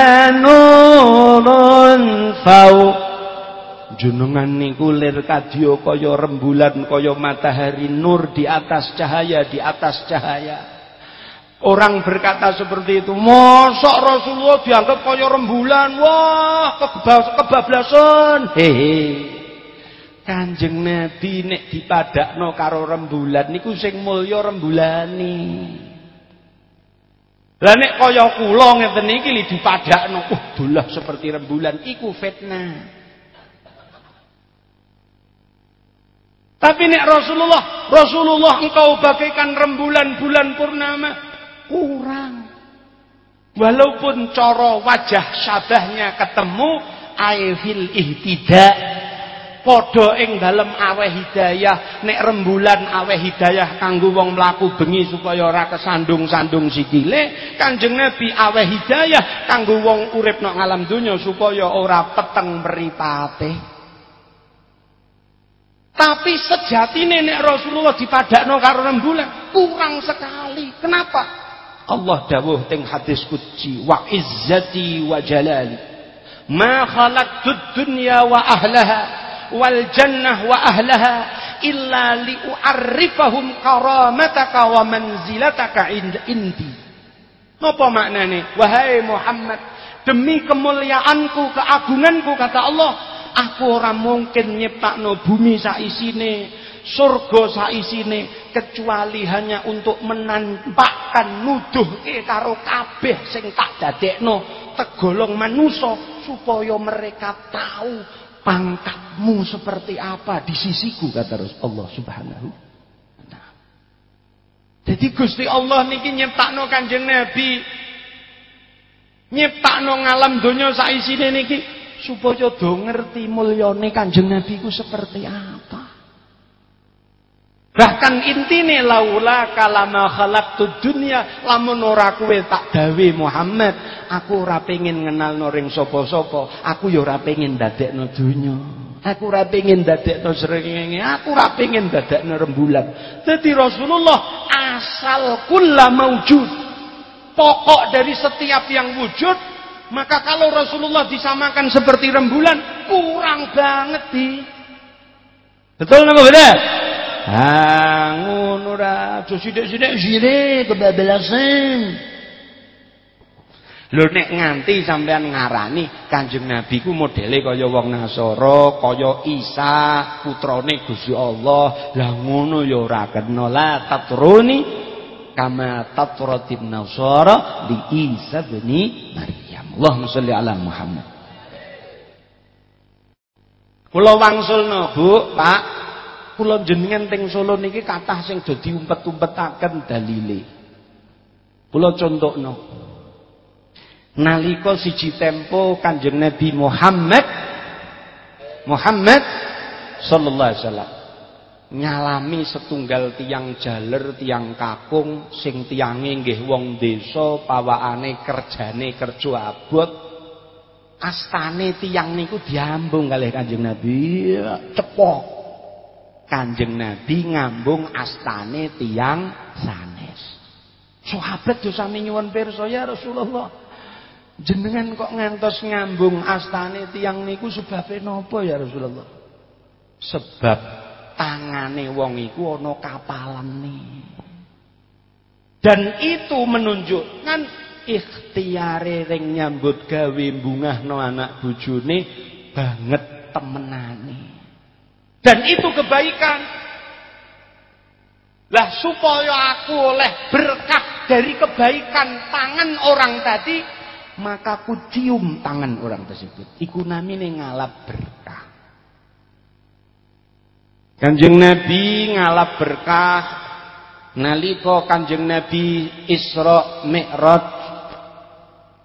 نور فوق Jenengan niku lir kadya kaya rembulan kaya matahari nur di atas cahaya di atas cahaya. Orang berkata seperti itu, mosok Rasulullah dianggap kaya rembulan. Wah, kebablasan. Hehe. Kanjeng Nabi nek dipadakno karo rembulan niku sing mulya rembulane. lah nek kaya kula ngeten iki li dipadakno, uh dolah seperti rembulan iku fitnah. Tapi nek Rasulullah, Rasulullah engkau bagaikan rembulan bulan purnama, kurang. Walaupun cara wajah syabahnya ketemu, aifil ihtida padha ing dalem aweh hidayah nek rembulan aweh hidayah kanggo wong mlaku bengi supaya ora kesandung-sandung sikile Kanjeng Nabi aweh hidayah kanggo wong urip nang alam donya supaya ora peteng mripate. Tapi sejatine nek Rasulullah dipadakno karo rembulan kurang sekali. Kenapa? Allah dawuh teng hadis qudsi wa izzati wa jalali ma khalaqtud dunya wa ahlaha wal jannah wa ahlaha illa li'u'arrifahum karamataka wa manzilataka indi. Apa maknane? Wahai Muhammad, demi kemuliaanku, keagunganku kata Allah, Aku ora mungkin nyiptakno bumi saisine, surga saisine kecuali hanya untuk menampakkan nuduh ke karo kabeh sing tak dadekno tegolong manusa supaya mereka tahu pangkatmu seperti apa di sisiku kata Allah Subhanahu nah. Jadi Gusti Allah niki nyiptakno Kanjeng Nabi nyiptakno ngalam donya saisine niki supaya do ngerti mulyane Kanjeng Nabi ku seperti apa. Bahkan intine laula kalama khalaqtud dunya lamun ora kowe tak dawe Muhammad, aku ora pengin ngenalno ring sapa-sapa, aku ya ora pengin ndadekno donya. Aku ora pengin ndadekno srengenge, aku ora pengin ndadekno rembulan. Dadi Rasulullah asal kula maujud. Pokok dari setiap yang wujud maka kalau Rasulullah disamakan seperti rembulan, kurang banget di. Betul napa beda? Ah, ngono ra, aja sithik-sithik sire kebablasan. Lho nek nganti sampean ngarani Kanjeng Nabi ku modele kaya wong Nasara, kaya Isa, putrane Gusti Allah. Lah ngono ya ora kena la tatruni kama tatratin Nasara di Isa bin Maryam. Allahumma sholli ala Muhammad. Kula wangsulno, Bu, Pak. Kula jenengan teng Solo niki kathah sing dadi umpet-umpetaken dalile. Kula contohno. Nalika siji tempo Kanjeng Nabi Muhammad Muhammad sallallahu alaihi wasallam nyalami setunggal tiang jaler tiang kakung sing tiange nggih wong desa pawakane kerjane kerja abot astane tiang niku diambung kalih Kanjeng Nabi cepok Kanjeng Nabi ngambung astane tiang sanes sahabat do sami nyuwun pirsa ya Rasulullah jenengan kok ngantos ngambung astane tiang niku sebabe napa ya Rasulullah sebab tangane wong iku ana kapalane. Dan itu menunjukkan ikhtiare ring nyambut gawe bungahno anak bojone banget temenane. Dan itu kebaikan. Lah supaya aku oleh berkah dari kebaikan tangan orang tadi, maka ku cium tangan orang tersebut. Iku namine ngalap berkah. Kanjeng Nabi ngalap berkah nalika Kanjeng Nabi Isra Mi'raj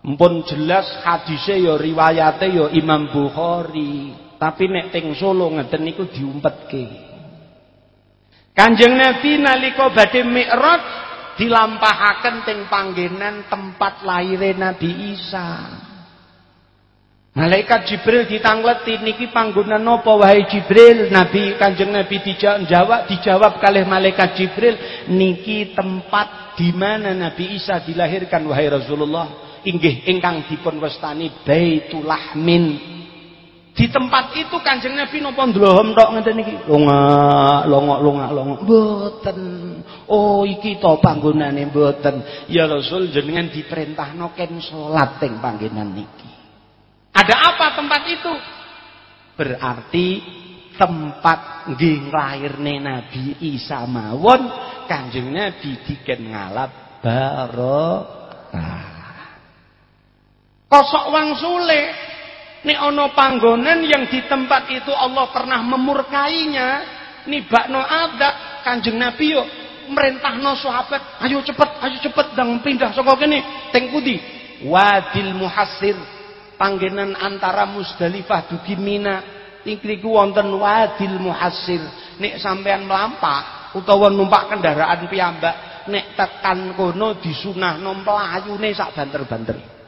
mpun jelas hadise ya riwayate ya Imam Bukhari tapi nek teng Solo ngeten niku diumpetke Kanjeng Nabi nalika badhe Mi'raj dilampahaken teng panggenan tempat lahir Nabi Isa Malaikat Jibril ditangleti niki panggonan napa wahai Jibril? Nabi Kanjeng Nabi dijawab dijawab kalih malaikat Jibril niki tempat di mana Nabi Isa dilahirkan wahai Rasulullah. Inggih ingkang dipun wastani Baitul Lahmin. Di tempat itu Kanjeng Nabi napa ndlohom tok ngeten niki? Longak, longok, longak, longok. Mboten. Oh iki to panggonane mboten. Ya Rasul jenengan diperintahno ken salat teng panggenan niki. Ada apa tempat itu? Berarti tempat nggih lahirne Nabi Isa mawon Kanjeng Nabi diken ngalap barokah. Kosok wangsule nek ana panggonan yang di tempat itu Allah pernah memurkainya, nibakno adat Kanjeng Nabi yo merintahno sahabat, ayo cepet, ayo cepet dang pindah saka kene. Teng pundi? Wadil Muhassir panggenan antara Musdalifah dugi Mina. Niku wonten Wadil Muhassir. Nek sampean melampah utawa numpak kendaraan piyambak nek tekan kono disunahno mlayune sak banter-banter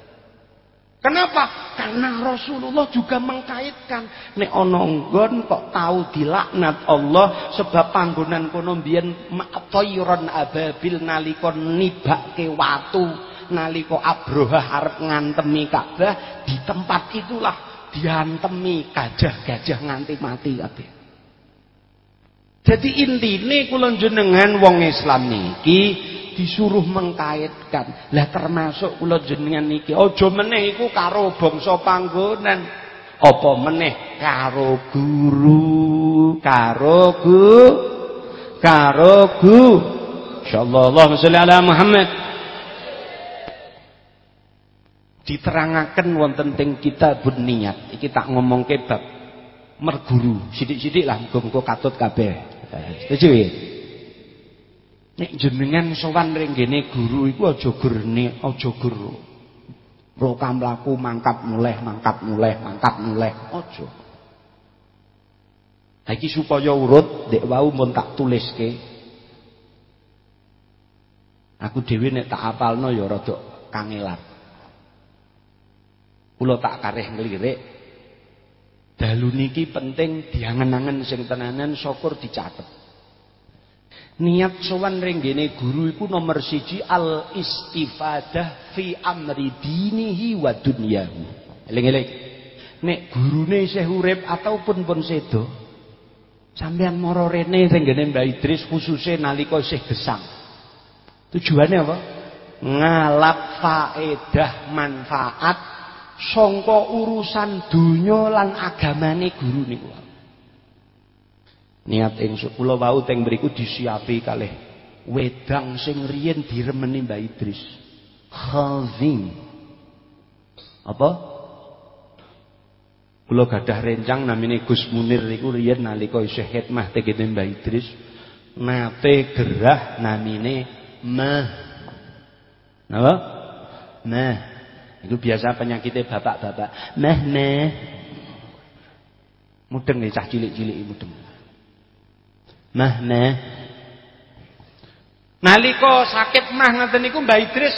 Kenapa? Karena Rasulullah juga mengkaitkan nek ana nggon kok tahu dilaknat Allah sebab panggonan kono mbiyen tayron ababil nalika nibake watu nalika Abroha arep ngantemi Ka'bah di tempat itulah diantemi gajah-gajah nganti mati kabeh. Jadi intine kula jenengan wong Islam niki disuruh mengkaitkan. Lah termasuk kula jenengan niki. Aja meneh iku karo bangsa panggonan. apa meneh? Karo guru karo gu karo gu. Insyaallah Allahumma sholli ala Muhammad. Diterangaken wonten teng kitabun niat. Iki tak ngomong kebab merguru. Sithik-sithik lah muga-muga katut kabeh. Setuju ya nek jenengan sowan ring kene guru iku aja gurne aja guru Roka mlaku mangkat muleh, mangkat muleh, mangkat muleh. Aja. Iki supaya urut dek wau mun tak tuliske. Aku dhewe nek tak apalno ya rada kangelan. Kula tak kareh nglirik. Dalu niki penting diangen-angen sing tenanan syukur dicatet. Niat sowan ring guru iku nomor siji al istifadah fi amri dinihi wa dunyahu. Eling-eling. Nek gurune isih urip ataupun pun sedo, sampean mara rene ring gene Mbak Idris khususe nalika isih gesang. Tujuannya apa? Ngalap faedah manfaat sangka urusan dunya lan agamane guru niku niat ingsun kula wau teng mriku disiapi kalih wedang sing riyen diremeni Mbak Idris. Khazim apa? Kula gadah rencang namine Gus Munir niku riyen nalika isih khidmah teng Mbak Idris nate gerah namine mah. Napa? Mah. Itu biasa penyakitnya bapak-bapak. Mah mah. Mudeng nih cah cilik-cilik mudeng Mah mah. Nalika sakit mah ngoten niku Mbak Idris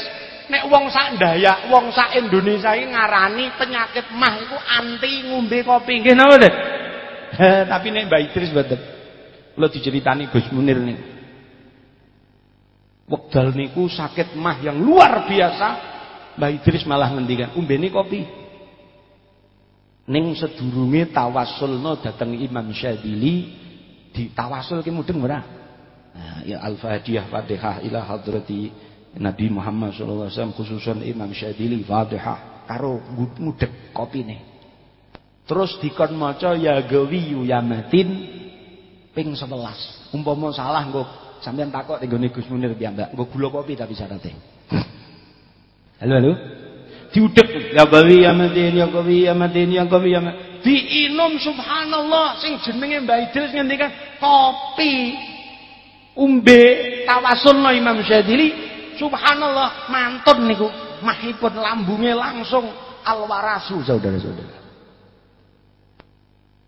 nek wong sak Dayak, wong sak Indonesia iki ngarani penyakit mah iku anti ngombe kopi. Nggih napa, Dek? Tapi nek Mbak Idris mboten. Kula diceritani Gus Munir niku. Wekdal niku sakit mah yang luar biasa. Mbak Idris malah ngendikan, "Umbene kopi." Ning sedurunge tawasulno dateng Imam Syadili di tawasul ki mudeng ora? Nah, ya Al-Fatihah Fatihah ila hadrati Nabi Muhammad sallallahu alaihi wasallam khususan Imam Syadili Fatihah karo mudeg kopine. Terus dikon maca ya gawi ya matin ping 11. Umpama salah engko sampean takok tenggone Gus Munir piyambak, engko gula kopi tapi syaratnya. Halo halo. Diudek ya gawi ya matin ya gawi ya matin ya gawi ya matin diinum subhanallah. Sing jenenge Mbak Idris ngendikan kopi umbe tawasulno Imam Syadili subhanallah mantun niku. Mahipun lambungnya langsung alwarasu saudara-saudara.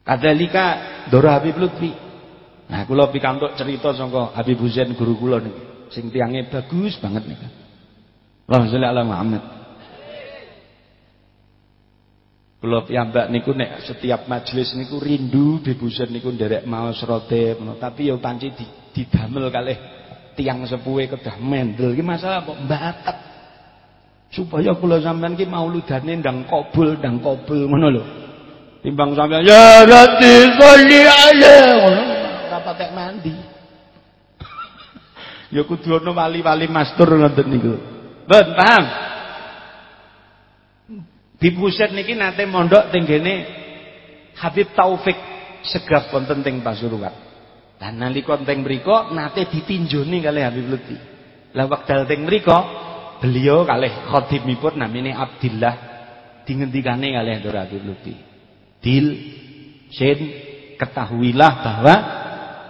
Kadalika Doro Habib Lutfi. Nah kula pikantuk cerita saka Habib Husain guru kula niku. Sing tiange bagus banget niku. Allahumma sholli ala Muhammad Kula piyambak niku nek setiap majelis niku rindu debusen niku nderek maos rote tapi ya panci didamel kalih tiang sepuhe kedah mendel iki masalah kok mbatet. Supaya kula sampean ki mauludane ndang kobul ndang kobul ngono lho. Timbang sampean ya Rabbi sholli ala ngono ora patek mandi. ya kudu ana wali-wali mastur ngoten niku. Ben paham? Di pusat niki nate mondok tenggene Habib Taufik segaf wonten teng Pasuruan. Lan nalika teng mriku nate ditinjoni kalih Habib Lutfi. Lah wekdal teng mriku beliau kalih khatibipun namine Abdillah dingendikane kalih Nur Habib Lutfi. Dil sin ketahuilah bahwa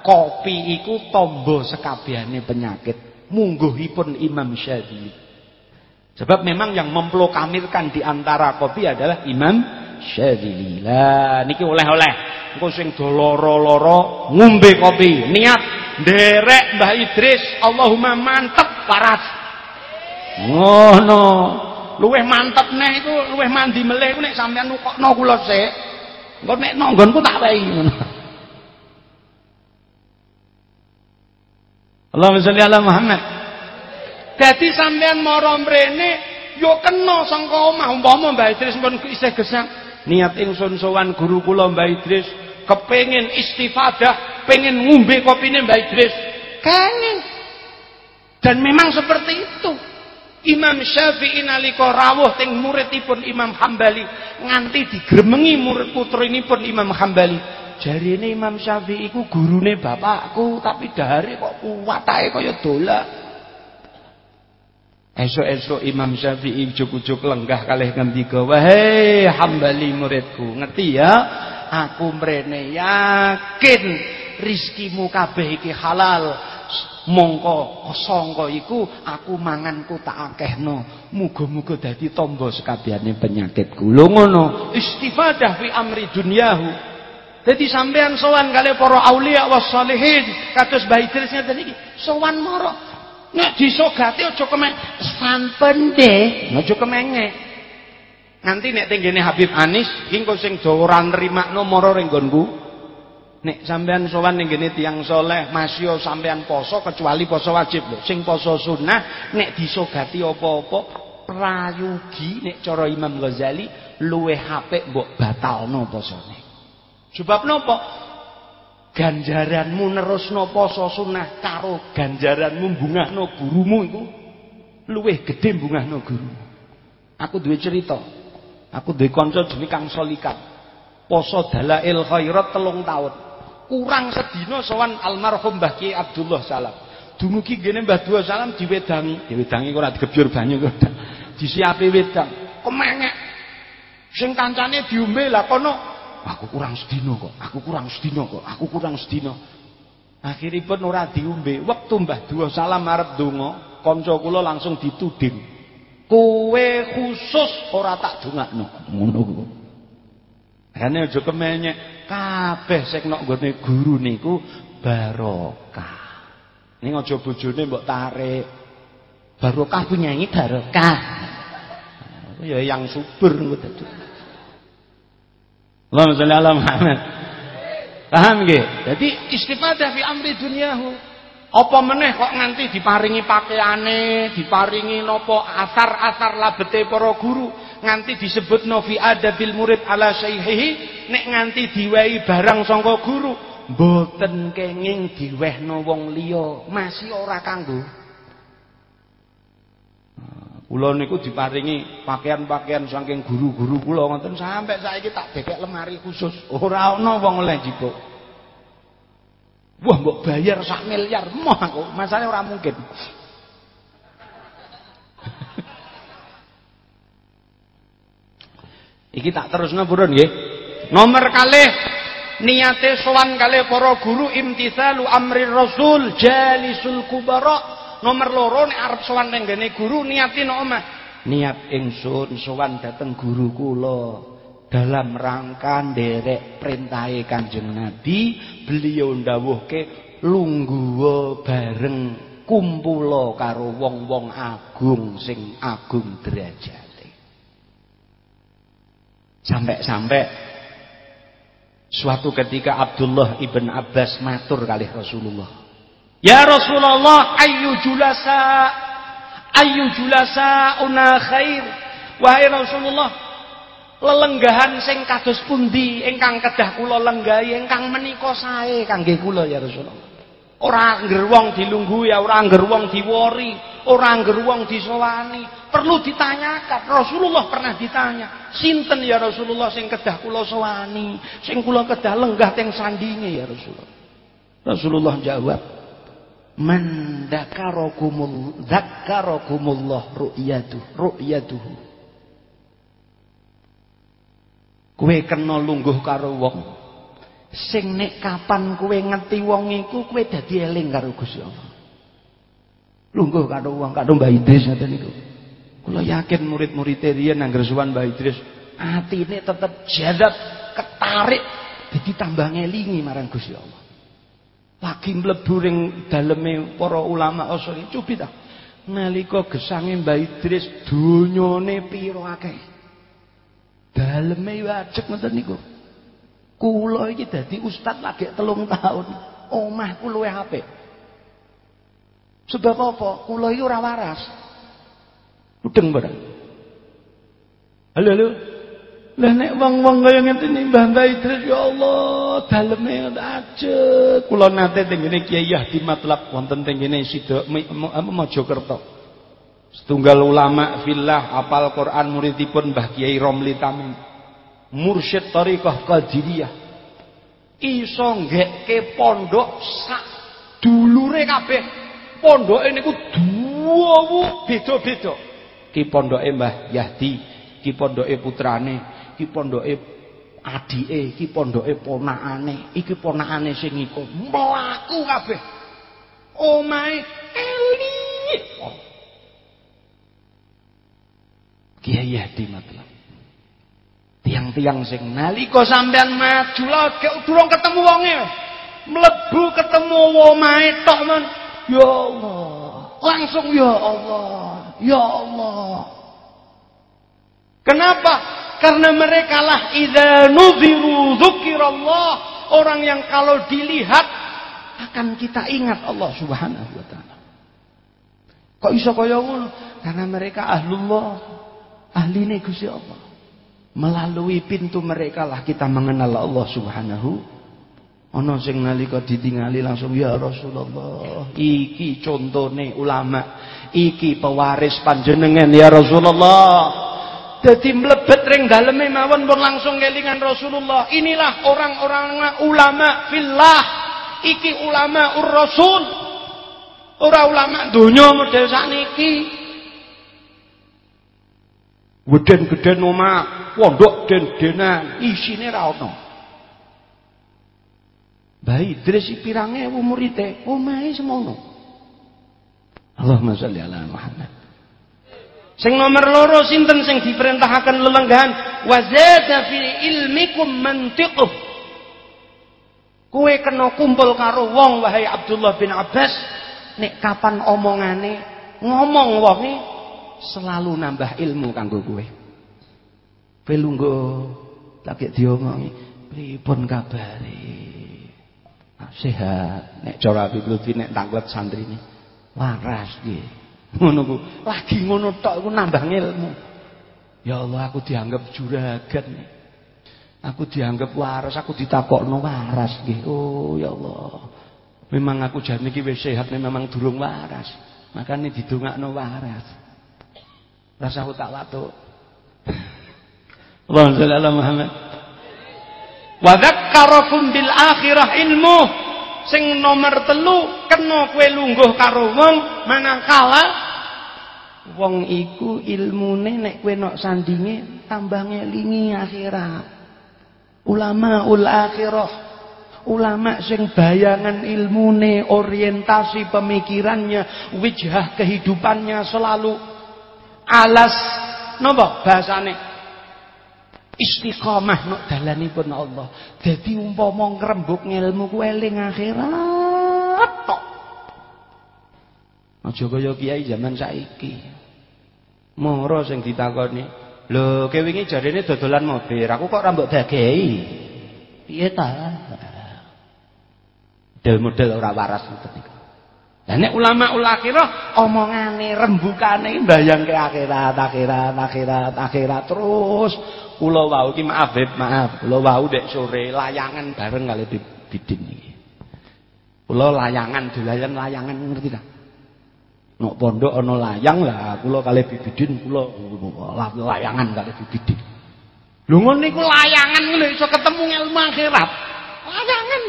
kopi iku tombo sekabehane penyakit. Mungguhipun Imam Syafi'i. Sebab memang yang memplokamirkan di antara kopi adalah Imam Syadzili. Lah niki oleh-oleh. Engko sing do lara-lara ngombe kopi, niat nderek Mbah Idris, Allahumma mantep paras. Ngono. Luwih mantep neh iku luwih mandi meleh iku nek sampean nukokno kula sik. Engko nek nonggonku tak wehi ngono. Allahumma sholli ala Muhammad. Dadi sampean mara mrene yo kena sangka omah umpama Mbah Idris pun isih gesang. Niat ingsun sowan guru kula Mbah Idris kepengin istifadah, pengen ngombe kopine Mbah Idris. Kenging. Dan memang seperti itu. Imam Syafi'i nalika rawuh teng muridipun Imam Hambali nganti digremengi murid putrinipun Imam Hambali. Jarine Imam Syafi'i iku gurune bapakku, tapi dahare kok kuwatake kaya dolak. Esok-esok Imam Syafi'i ujuk-ujuk lenggah kalih ngendika, "Wahai Hambali muridku, ngerti ya? Aku mrene yakin rizkimu kabeh iki halal." mongko sangka iku aku manganku tak akehno muga-muga dadi tamba sekabehane penyakitku lho ngono istifadah fi amri dunyahu dadi sampean sowan kali para aulia was salihin kados Mbah Idris ngeten iki sowan mara nek disogati aja kemek sampen deh aja kemenge nanti nek tenggene Habib Anis iki engko sing dawa ora nrimakno mara ring nggonku Nek sampean sowan ning gene tiyang saleh, masya sampean poso kecuali poso wajib lho. Sing poso sunnah nek disogati apa-apa prayugi nek cara Imam Ghazali luwih apik mbok batalno posone. Sebab napa? Ganjaranmu nerusno poso sunnah karo ganjaranmu bungahno gurumu iku luwih gedhe bungahno gurumu. Aku duwe cerita. Aku duwe kanca jenenge Kang Solikat. Poso dalail khairat telung tahun kurang sedina sowan almarhum Mbah Ki Abdullah Salam. Dumugi ngene Mbah Dua Salam diwedangi, diwedangi ora digebyur banyu kok. Disiapi wedang. Kemengek. Sing kancane diombe lah kono aku kurang sedina kok, aku kurang sedina kok, aku kurang sedina. Akhiripun ora diombe. Wektu Mbah Dua Salam arep donga, kanca kula langsung dituding. Kowe khusus ora tak dongakno. Ngono kok. Hane aja kemenyek, kabeh sing nok nggone guru niku barokah. Ning aja bojone mbok tarik. Barokah penyanyi barokah. Ya yang subur dadi. Allahumma sholli ala Muhammad. Paham nggih? Dadi istifadah fi amri dunyahu. Apa meneh kok nganti diparingi pakaiane, diparingi napa asar-asar labete para guru, nganti disebut fi adabil murid ala syaihihi, nek nganti diwehi barang sangka guru, mboten kenging diwehno wong liya, masih ora kanggo. Kula niku diparingi pakaian-pakaian saking guru-guru kula ngoten sampai saiki tak dekek lemari khusus. Ora ana wong oleh jipuk. Wah mbok bayar sak miliar, moh aku. Masalahnya ora mungkin. Iki tak terusno purun nggih. Nomor kalih niate sowan kalih para guru imtithalu amri rasul jalisul kubara. Nomor loro nek arep sowan guru niati no omah. Niat ingsun sowan dateng guru kula. Dalam rangka nderek perintahe Kanjeng Nabi beliau ndawuhke lungguh bareng kumpula karo wong-wong agung sing agung derajate. Sampai-sampai suatu ketika Abdullah ibn Abbas matur kali Rasulullah Ya Rasulullah ayu julasa ayu julasa una khair wahai Rasulullah lelenggahan sing kados pundi ingkang kedah kula lenggahi ingkang menika sae kangge kula ya Rasulullah. Ora angger wong dilungguhi, ora angger wong diwori, ora angger wong disowani. Perlu ditanyakan. Rasulullah pernah ditanya, sinten ya Rasulullah sing kedah kula sowani, sing kula kedah lenggah teng sandinge ya Rasulullah. Rasulullah jawab, "Man dzakarakumul dzakarakumullah ru'yatuh ru'yatuhu." Kowe kena lungguh karo wong. Sing nek kapan kowe ngerti wong iku kowe dadi eling karo Gusti Allah. Lungguh karo wong karo Mbah Idris ngoten niku. Kula yakin murid-murid riyen nang sowan Mbah Idris, atine tetep jadab, ketarik dadi tambah ngelingi marang Gusti Allah. Lagi mlebu ring daleme para ulama usul cubi ta. Nalika gesange Mbah Idris donyane pira akeh. Daleme wajib ngoten niku. Kula iki dadi ustaz lagi telung tahun. Omahku luwih apik. Sebab apa? Kula iki ora waras. Halo halo. Lah nek wong-wong kaya ngene Mbah Idris ya Allah, daleme aja. Kula nate teng ngene Kiai Yahdi Matlab wonten teng ngene Sida Mojokerto. Setunggal ulama fillah apal Quran muridipun Mbah Kiai Romli Tamim. Mursyid Thariqah Qadiriyah. Iso ngekke pondok sak dulure kabeh. Pondoke niku duwu beda-beda. Ki pondoke Mbah Yahdi, ki pondoke putrane, ki pondoke adike, ki pondoke ponakane, iki ponakane sing iku mlaku kabeh. Omahe elit. Kiai Yahdi matlab. Tiang-tiang sing nalika sampean maju lagi durung ketemu wonge. Mlebu ketemu omahe tok men. Ya Allah. Langsung ya Allah. Ya Allah. Kenapa? Karena mereka lah idza nuziru dzikrallah, orang yang kalau dilihat akan kita ingat Allah Subhanahu wa taala. Kok iso kaya ngono? Karena mereka ahlullah. Ahli Gusti Allah. Melalui pintu mereka lah kita mengenal Allah Subhanahu Ana sing nalika ditingali langsung ya Rasulullah, iki contone ulama, iki pewaris panjenengan ya Rasulullah. Dadi mlebet ring daleme mawon pun langsung kelingan Rasulullah. Inilah orang-orang ulama fillah. Iki ulama ur rasul. Ora ulama donya model sakniki. Weden-geden omah, pondok den-denan, isine ra ono. Mbah Idris pirang ewu murite, omahe semono. Allahumma sholli ala Muhammad. Sing nomor loro sinten sing diperintahkan lelenggahan wa zada fi ilmikum mantiquh. Kowe kena kumpul karo wong wahai Abdullah bin Abbas nek kapan omongane ngomong wonge selalu nambah ilmu kanggo kowe. Kowe lungguh lagi diomongi, pripun kabare? Nah, sehat. Nek cara Lutfi nek tanglet santri ini waras nggih. Ngono ku. Lagi ngono tok iku nambah ilmu. Ya Allah aku dianggap juragan. Aku dianggap waras, aku ditakokno waras nggih. Oh ya Allah. Memang aku jane iki wis sehat memang durung waras. Makane didongakno waras. Rasa tak watuk. Allahumma sholli ala Muhammad. Wa dzakkarakum bil akhirah ilmu. Sing nomor telu kena kowe lungguh karo wong manangkala wong iku ilmune nek kowe nok sandinge tambah ngelingi akhirat. Ulama ul akhirah ulama sing bayangan ilmune, orientasi pemikirannya, wijah kehidupannya selalu alas napa bahasane istiqomah nok dalanipun Allah. Dadi umpama ngrembug ngelmu ku eling akhirat tok. Aja kaya kiai zaman saiki. Moro sing ditakoni, "Lho, kowe wingi jarene dodolan mobil, aku kok rambut dagei?" Piye ta? Model-model ora waras ngoten lah nek ulama ul akhirah omongane rembukane mbayangke akhirat, akhirat, akhirat, akhirat terus. Kula wau iki maaf, Beb, maaf. Kula wau dek sore layangan bareng kali bidin iki. Kula layangan dolayan layangan ngerti ta? Nok pondok ana layang lah, kula kali bibidin kula layangan kali bibidin. Lho ngono niku layangan lho iso ketemu ilmu akhirat. Layangan.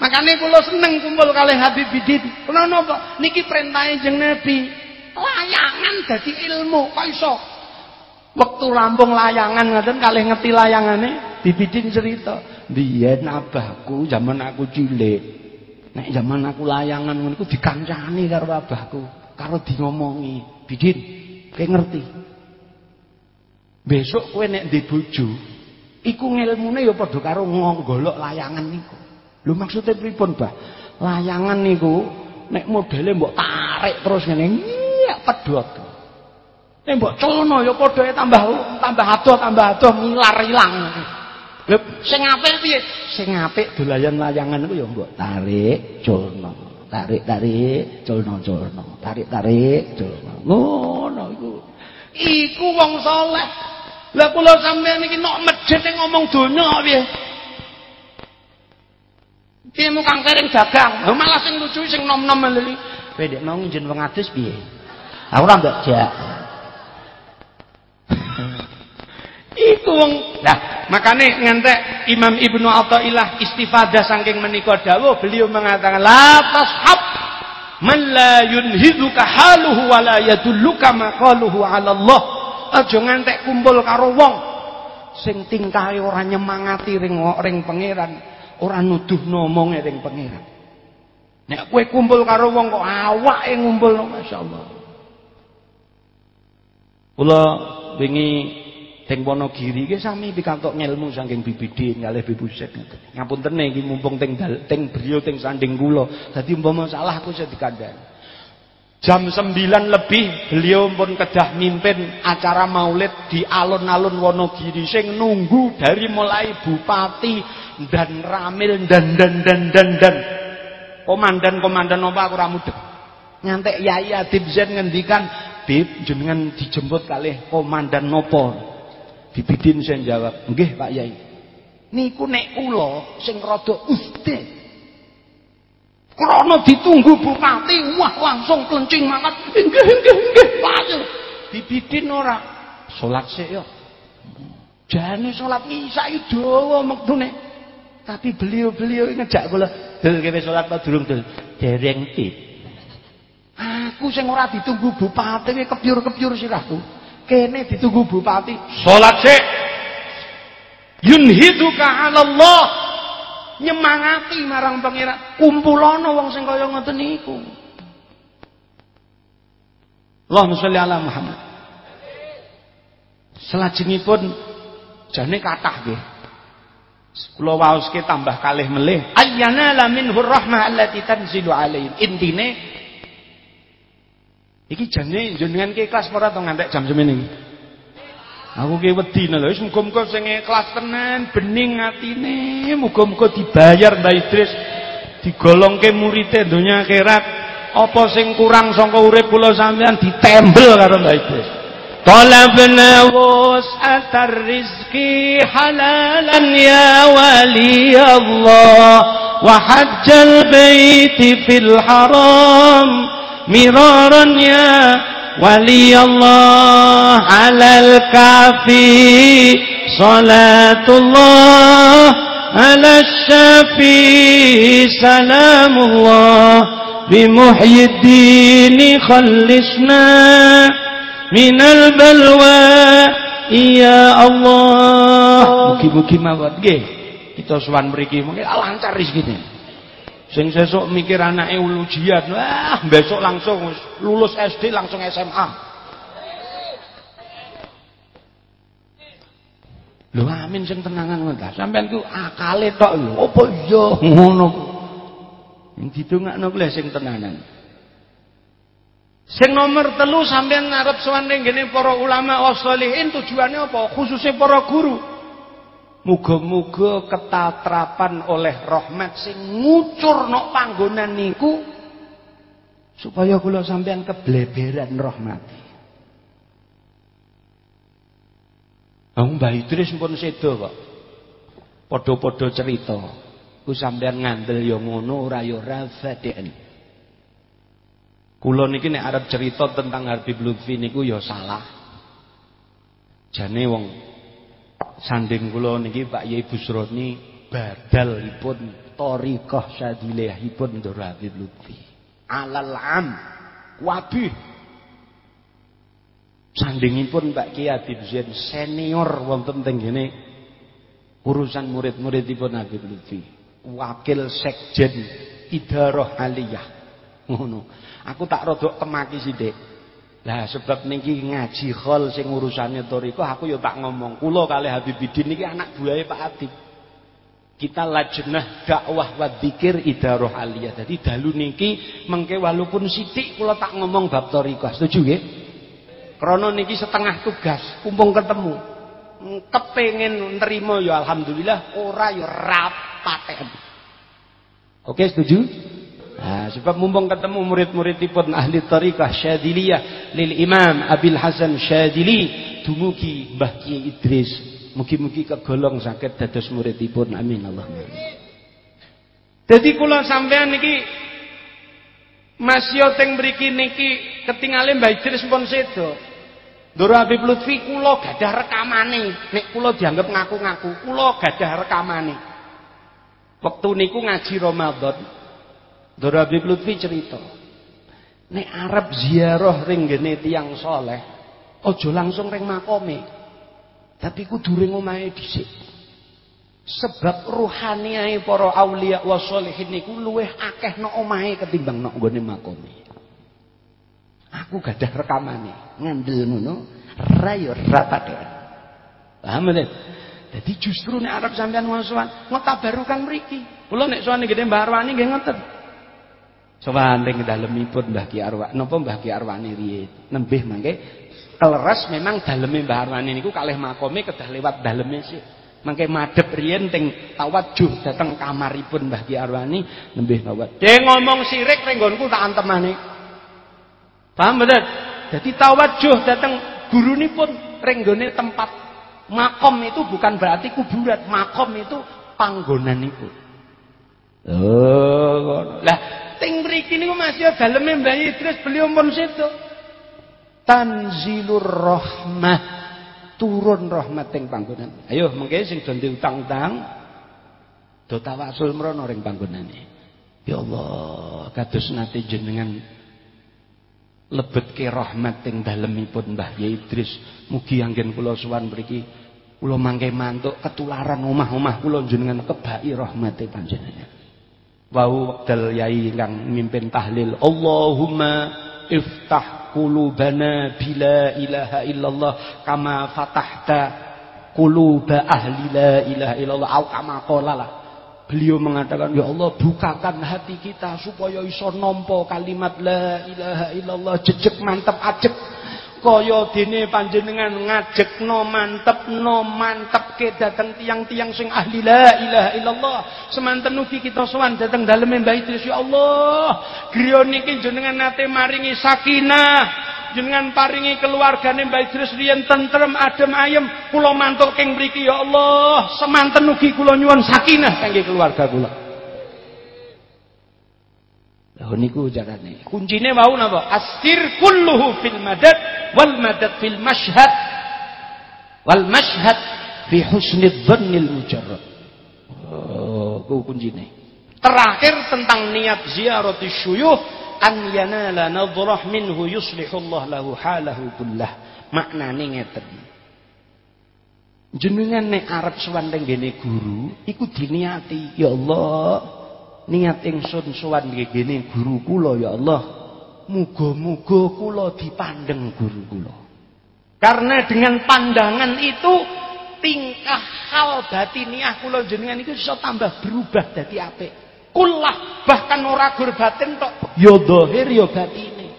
Makanya kula seneng kumpul kali Habib Bidin. Kula napa? Niki perintahe jeng Nabi. Layangan dadi ilmu kok iso. Waktu rampung layangan ngoten kalih ngerti layangane Bibidin cerita. Biyen abahku zaman aku cilik. Nek zaman aku layangan ngono iku dikancani karo abahku, karo di ngomongi. Bidin, kowe ngerti. Besok kowe nek ndek bojo, iku ngilmune ya padha karo nggolok layangan niku. Lho maksudnya pripun, Bah? Layangan niku nek modele mbok tarik terus ngene, iya pedhot. Nek mbok celana ya padha tambah tambah adoh tambah adoh milar ilang. Lho sing apik piye? Sing apik dolayan layangan niku ya mbok tarik, culno. Tarik tarik, culno culno. Tarik tarik, culno. Ngono iku. Iku wong saleh. Lah kula sampeyan iki nok medhit ngomong donya piye? Ilmu kang kering dagang. Lho malah sing lucu sing nom-nom lho. Kowe ndek mau njen wong adus piye? Aku ora mbak jak. Itu wong. Nah, makanya ngantek Imam Ibnu Athaillah istifadah saking menika dawuh beliau mengatakan la tashab man la yunhiduka haluhu wa la yadulluka maqaluhu 'ala Allah. Aja ngantek kumpul karo wong sing tingkahe ora nyemangati ring ring pangeran, ora nuduh nomonge ring pangeran. Nek kowe kumpul karo wong kok awake ngumpulno masyaallah. Kula wingi Teng Wonogiri ki sami pikantuk ngelmu saking BBD kalih Ibu Sek ngoten. Ngapuntene iki mumpung teng teng Brio teng sanding kula. Dadi umpama salah aku iso dikandhani. Jam 9 lebih beliau pun kedah mimpin acara maulid di alun-alun Wonogiri sing nunggu dari mulai bupati dan ramil dan dan dan dan dan komandan-komandan apa aku ora mudeng. Ngantek Yai Adib ngendikan, "Bib, jenengan dijemput kalih komandan nopo?" Dibidin saya jawab, "Nggih, Pak Yai." Niku nek kula sing rada usde. Krana ditunggu bupati, wah langsung klencing mangkat. Nggih, nggih, nggih, Pak. Dibidin ora. Salat sik yo. Jane salat isya iki dawa mektune. Tapi beliau-beliau ngejak kula, "Dul kowe salat apa durung, Dul?" Dereng tip. Aku sing ora ditunggu bupati kepiur-kepiur sirahku kene ditunggu bupati. Salat sik yunhiduka 'ala Allah nyemangati marang pangeran. Kumpulono wong sing kaya ngoten niku. Allahumma sholli ala Muhammad. Selajengipun jane kathah nggih. Kula waoske tambah kalih melih. Ayyana la minhur rahmah allati tanzilu alaihim intine Iki jane jenengan ki kelas ora to ngantek jam semene iki. Aku ki wedi lho wis muga-muga sing kelas tenan bening atine, muga-muga dibayar Mbak Idris digolongke murid donya akhirat. Apa sing kurang saka urip kula sampean ditembel karo Mbak Idris. Talabna wus'atar rizki halalan ya wali Allah wa hajjal baiti fil haram مرارا يا ولي الله على الكافي صلاة الله على الشافي سلام الله بمحيي الدين خلصنا من البلوى يا الله mugi-mugi mawon nggih kita sowan mriki mungkin lancar rezekine Sing sesuk mikir anake ujian, wah besok langsung lulus SD langsung SMA. Lho amin sing tenangan ngono Sampeyan ku akale tok lho. Apa iya ngono ku. Sing didongakno kuwi sing tenanan. Sing nomor telu sampeyan ngarep sowan ning para ulama wasolihin tujuannya apa? Khususnya para guru. Muga-muga ketatrapan oleh rahmat sing ngucur nok panggonan niku supaya kula sampean kebleberan rahmati. Wong Mbah Idris pun sedo kok. Padha-padha cerita. Ku sampean ngandel ya ngono ora ya ora fadhen. Kula niki nek arep cerita tentang Habib Lutfi niku ya salah. Jane wong sanding kula niki Pak Yai Busroni badalipun thariqah sadilahipun Nur Habib Lutfi. Alal am wabih sandingipun Pak Kiai Habib Zain senior wonten teng kene urusan murid-muridipun Habib Lutfi. Wakil sekjen idarah aliyah. Ngono. Aku tak rodok kemaki sithik lah sebab niki ngaji khol sing urusane toriko aku ya tak ngomong. Kula kali Habibidin niki anak buahe Pak Adib. Kita lajnah dakwah wa dzikir idarah aliyah. Jadi dalu niki mengke walaupun sithik kula tak ngomong bab toriko. Setuju nggih? Krana niki setengah tugas, kumpung ketemu. Kepengin nerima ya alhamdulillah, ora ya rapaten. Oke, setuju? Nah, sebab mumpung ketemu murid-muridipun ahli tariqah Syadiliyah lil Imam Abil Hasan Syadili dumugi Mbah Idris mugi-mugi kegolong sakit dados muridipun amin Allahumma. Dadi kula sampean niki Masya teng mriki niki ketingale Mbah Idris pun sedo. Ndoro Habib Lutfi kula gadah rekamane. Nek kula dianggap ngaku-ngaku, kula gadah rekamane. Waktu niku ngaji Ramadan. Habib Lutfi cerita. Nek arep ziarah ring ngene tiyang saleh, aja langsung ring makome. Tapi kudu ring omahe dhisik. Sebab ruhaniahe para aulia wa sholihin niku luwih akeh nok omahe ketimbang nok nggone makome. Aku gadah rekamane, ngandel ngono, ra yo ra Paham ya? Jadi justru nek arep sampean ngosowan, ngetabarukan mriki. Kula nek sowan gede Mbah Arwani nggih ngoten. Sowan ring dalemipun Mbah Ki Arwani, napa Mbah Ki Arwani riyen. Nembih mangke kleres memang daleme Mbah Arwani niku kalih makome kedah lewat daleme sih. Mangke madhep riyen teng tawajuh dateng kamaripun Mbah Ki Arwani nembih tawat. Dhe ngomong sirik ring nggonku tak antemane. Paham bener? Jadi tawajuh dateng gurunipun ring nggone tempat makom itu bukan berarti kuburan. Makom itu panggonanipun. Oh, lah teng mriki niku masih daleme Mbah Idris beliau pun situ. Tanzilur rahmah turun rahmat ing panggonan. Ayo mengke sing do utang-utang do tawasul mrono ring panggonane. Ya Allah, kados nate jenengan lebetke rahmat ing dalemipun Mbah Idris. Mugi anggen kula sowan mriki kula mangke mantuk ketularan omah-omah kula jenengan kebaki rahmate panjenengan. Wau wekdal yai ingkang mimpin tahlil. Allahumma iftah qulubana bila ilaha illallah kama fatahta quluba ahli la ilaha illallah. Au kama qala Beliau mengatakan, Ya Allah bukakan hati kita supaya iso nompo kalimat La ilaha illallah jejek mantep ajek kaya dene panjenengan ngajekno mantepno mantepke dateng tiang-tiang sing ahli la ilaha illallah. Semanten ugi kita sowan dateng daleme Mbah Idris ya Allah. Griya niki jenengan nate maringi sakinah jenengan paringi keluargane Mbah Idris riyen tentrem adem ayem. Kula mantuk king mriki ya Allah. Semanten ugi kula nyuwun sakinah kangge keluarga kula Lha niku jarane. Kuncine wau napa? Asir kulluhu fil madad wal madad fil mashhad. Wal mashhad fi husnid dhannil mujarrad. Oh, ku kuncine. Terakhir tentang niat ziarati syuyuh an yanala nadhrah minhu yuslihullah lahu halahu kullah. Maknane ngeten. Jenengan nek arep sowan teng guru, iku diniati, ya Allah, niat ingsun sowan ngene guru kula ya Allah. Muga-muga kula dipandeng guru kula. Karena dengan pandangan itu tingkah hal batiniah kula jenengan itu bisa tambah berubah dadi apik. Kulah bahkan ora gur batin tok. Ya zahir ya batine.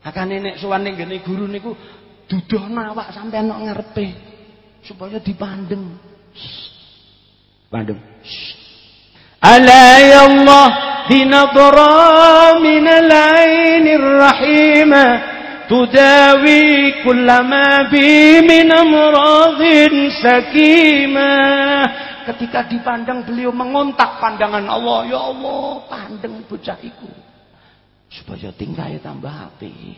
Akane nek sowan ning ngene guru niku duduh nawak sampean nok ngarepe supaya dipandeng. Pandeng ألا يا الله بنظرة من العين الرحيمة تداوي كل ما بي من أمراض سكيمة ketika dipandang beliau mengontak pandangan Allah ya Allah pandang bocah iku supaya tingkahnya tambah api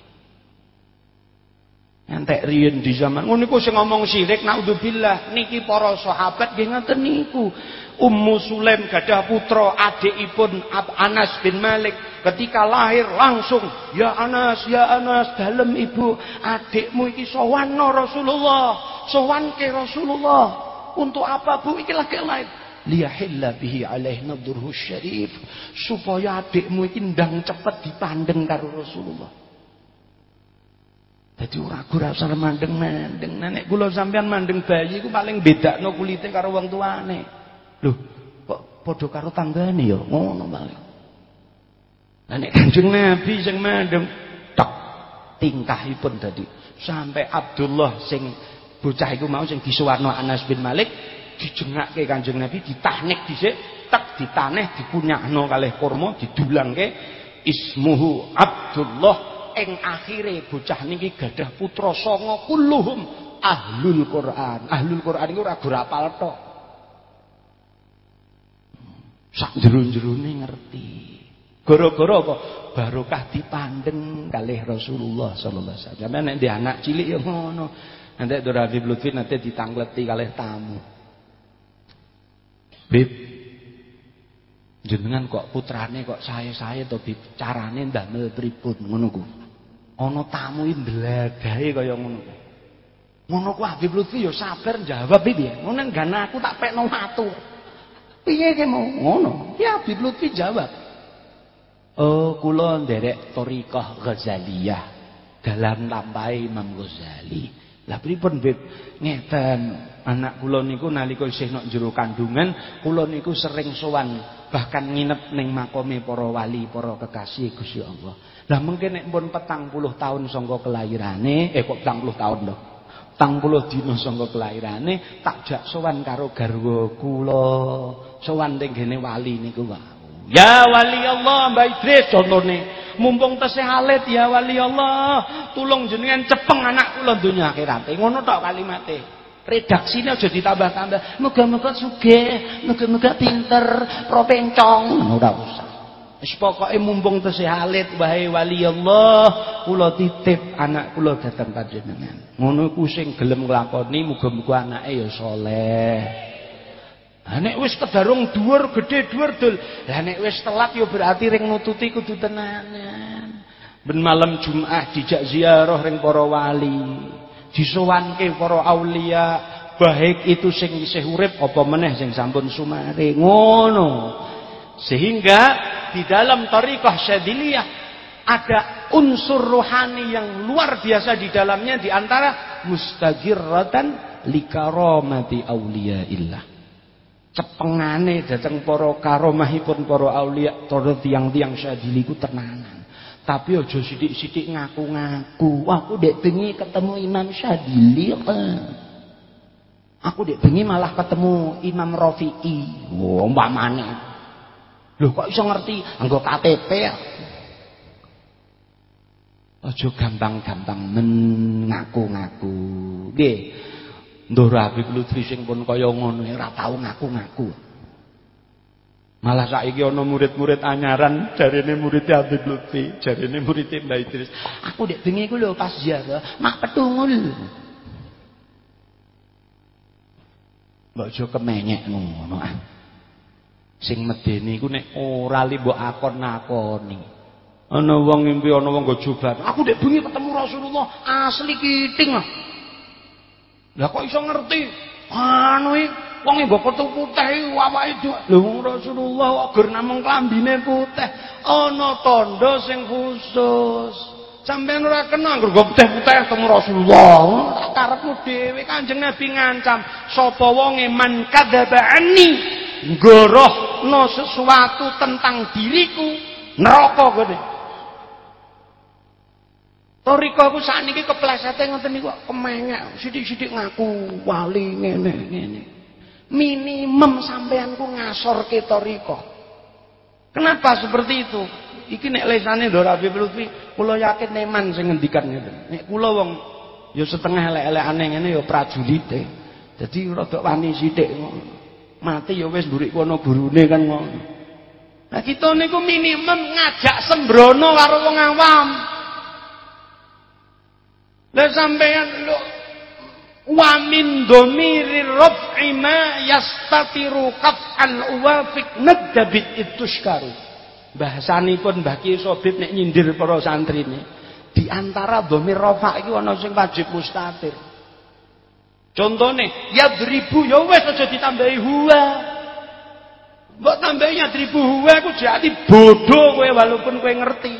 entek riyen di zaman ngono niku sing ngomong syirik naudzubillah niki para sahabat nggih ngoten niku Ummu Sulaim gadah putra adikipun Anas bin Malik. Ketika lahir langsung ya Anas ya Anas dalam ibu adikmu iki sowan Rasulullah? Sowan ke Rasulullah? Untuk apa bu? Iki lagi lain liyahilla bihi alaih nadurhu syarif. Supaya adikmu iki ndang cepet dipandeng karo Rasulullah. Jadi ora ora usah mandeng-mandeng. Nenek kula sampean mandeng bayi iku paling bedakno kulite karo wong tuane. Loh, kok padha karo tanggane ya? Ngono paling. Lah nek Kanjeng Nabi sing mandhem tok tingkahipun dadi sampai Abdullah sing bocah iku mau sing disuwarno Anas bin Malik dijengakke Kanjeng Nabi ditahnik dhisik tek ditaneh dikunyahno kalih kurma didulangke ismuhu Abdullah ing akhire bocah niki gadah putra sanga kulluhum ahlul Quran. Ahlul Quran iku ora gur apal tok. Sak jero-jerone ngerti Gara-gara apa? Barokah dipandeng kalih Rasulullah sallallahu alaihi wasallam. Nek anak cilik ya ngono. Nanti Dora Habib Lutfi nanti ditangleti kalih tamu. Bib jenengan kok putrane kok saya-saya to bib carane ndamel pripun ngono ku. Ana tamu iki ndladahe kaya ngono. Ngono ku Habib Lutfi ya sabar jawab bib ya. Ngono gana aku tak pekno watu. Piye ke mau ngono? Ya Habib Lutfi jawab. Oh, kula nderek Thariqah Ghazaliyah. Dalam lampai Imam Ghazali. Lah pripun Bib? Ngeten, anak kula niku nalika isih nok jero kandungan, kula niku sering sowan bahkan nginep ning makome para wali, para kekasih Gusti Allah. Lah mungkin nek pun 40 tahun sangka kelahirane, eh kok 40 tahun lho. 40 dina sangka kelahirane tak jak sowan karo garwa kula. Sowan ning gene wali niku wae. Ya wali Allah Mbak Idris contohnya mumpung tesih ya wali Allah tulung jenengan cepeng anak kula donya akhirate ngono tok kalimate redaksine aja ditambah-tambah muga-muga sugih muga-muga pinter propencong ora usah wis pokoke mumpung tesih alit wae wali Allah kula titip anak kula dhateng panjenengan ngono ku sing gelem nglakoni muga-muga anake ya saleh Lah nek wis kedarung dhuwur gedhe dhuwur dul. Lah nek wis telat ya berarti ring nututi kudu tenanan. Ben malam Jumat dijak ziarah ring para wali. Disowanke para aulia, baik itu sing isih urip apa meneh sing sampun sumare. Ngono. Sehingga di dalam tariqah Syadziliyah ada unsur rohani yang luar biasa di dalamnya di antara mustagirratan likaramati auliyaillah cepengane dateng para karomahipun para aulia para tiang-tiang syadili ku tenanan. Tapi aja sithik-sithik ngaku-ngaku. Aku dek bengi ketemu Imam Syadili. Aku dek bengi malah ketemu Imam Rafi'i. Oh, umpamane. Lho kok iso ngerti anggo KTP ya? Aja gampang-gampang mengaku-ngaku. Nggih. Ndur Habib Lutfi sing pun kaya ngono ora tau ngaku-ngaku. Malah saiki ana murid-murid anyaran jarine murid Habib Lutfi, jarine murid Mbak Idris. Aku dek bengi iku lho pas ziarah, mak petungul. Mbok aja kemenyek ngono ah. Sing medeni iku nek ora li mbok akon-akoni. Ana wong ngimpi ana wong go jubat. Aku dek bengi ketemu Rasulullah asli kiting ah. Lah kok iso ngerti? Anu wong nggo foto putih awake dhewe. Lho Rasulullah kok ger namung klambine putih. Ana tandha sing khusus. Sampeyan ora kena nggo putih-putih ketemu Rasulullah. Karepmu dhewe Kanjeng Nabi ngancam, sapa wonge man kadzabani ngorohno sesuatu tentang diriku neraka gede. Toriko aku sakniki keplesete ngoten niku kemenyek, sithik-sithik ngaku wali ngene ngene. Minimum sampean ku ngasorke toriko. Kenapa seperti itu? Iki nek lesane Ndoro Habib Lutfi, kula yakin neman sing ngendikan ngeten. Nek kula wong ya setengah elek-elekane ngene ya prajurite. Dadi rada wani sithik Mati ya wis mburik kono gurune kan ngono. Nah kita niku minimum ngajak sembrono karo wong awam. Lah sampeyan lho wa min dhamiri raf'i ma yastatiru qaf'al uwafiq nadabit ituskaru. Bahasanipun Mbah Ki Sobib nek nyindir para santrine. Di antara dhamir rafa iki ana sing wajib mustatir. Contone yadribu ya wis aja ditambahi huwa. Mbok tambahi yadribu huwa ku jati bodoh kowe walaupun kowe ngerti.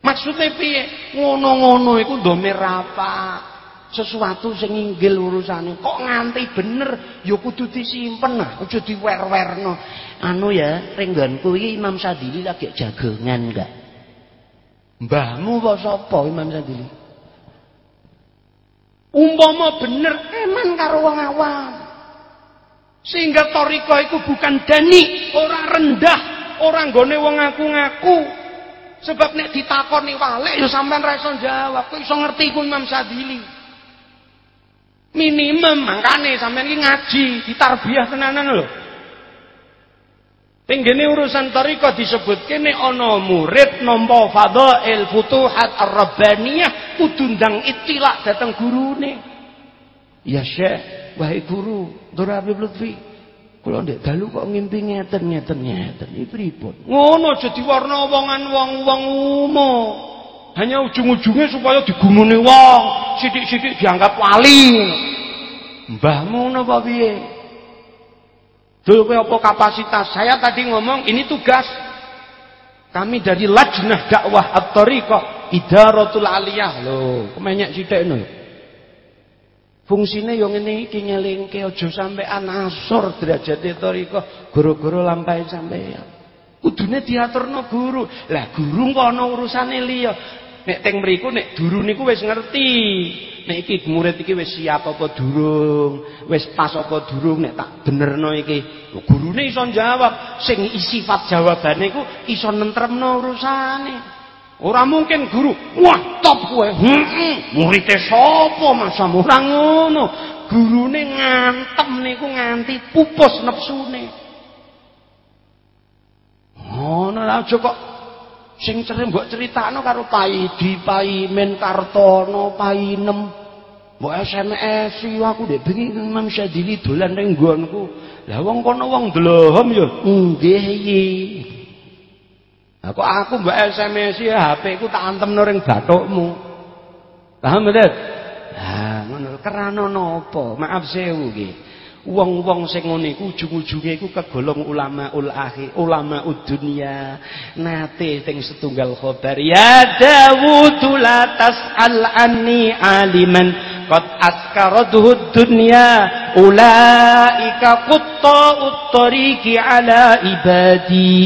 Maksudnya piye? Ngono-ngono iku domir apa? Sesuatu sing inggil urusane. Kok nganti bener ya kudu disimpen nah, aja diwer-werno. Anu ya, rengganku iki Imam Sadili lagi jagongan enggak? Mbahmu apa sapa Imam Sadili? Umpama bener eman karo wong awam. Sehingga toriko itu bukan dani, orang rendah, orang gone wong ngaku-ngaku, Sebab nek ditakoni walik ya sampean ra jawab. Kok iso ngerti ku Imam Sadili. Minimum mangkane sampean iki ngaji, ditarbiyah tenanan lho. Tenggene urusan tarika disebut kene ana murid nampa fadhail futuhat ar-rabbaniyah kudu ndang itilak dateng gurune. Ya Syekh, wahai guru, Dr. Habib Lutfi, kula ndek dalu kok ngimpi ngeten ngeten ngeten. Iki pripun? Ngono aja diwarna wongan wong-wong umum. Hanya ujung-ujungnya supaya digumuni wong, sithik-sithik dianggap wali. Mbahmu napa piye? Dulu apa kapasitas? Saya tadi ngomong ini tugas. Kami dari Lajnah Dakwah At-Tariqah Idaratul Aliyah lho, kemenyek sithik lho. Fungsine yo ngene iki ngelingke aja sampean asor derajate tariqah guru-guru lampahe sampean. Kudune diaturno guru. Lah guru kok ana urusane liya. Nek teng mriku nek guru niku wis ngerti. nek iki murid iki wis siap apa durung, wis pas apa durung nek tak benerno iki. Gurune iso jawab, sing sifat jawabane iku iso nentremno urusane. Ora mungkin guru, wah top kowe. Heeh, murite sapa masa ora ngono. Gurune ngantem niku nganti pupus nepsune. Ngono lah aja kok sing cerem mbok critakno karo Paidi, Paimen, Kartono, Painem. Mbok SMS aku ndek bengi Imam Syadili dolan ning nggonku. Lah wong kono wong dlohom ya. Nggih iki. Aku aku mbok SMS ya HP ku tak antemno ring bathukmu. Paham betul? Lah ngono kerana napa? Maaf sewu iki. Wong-wong sing ngene iku ujung-ujunge iku kegolong ulama ul akhir, ulama dunya. Nate teng setunggal khobar, ya Dawud la tas'al anni aliman qad askaradhu dunya ulaika qutta'ut tariqi ala ibadi.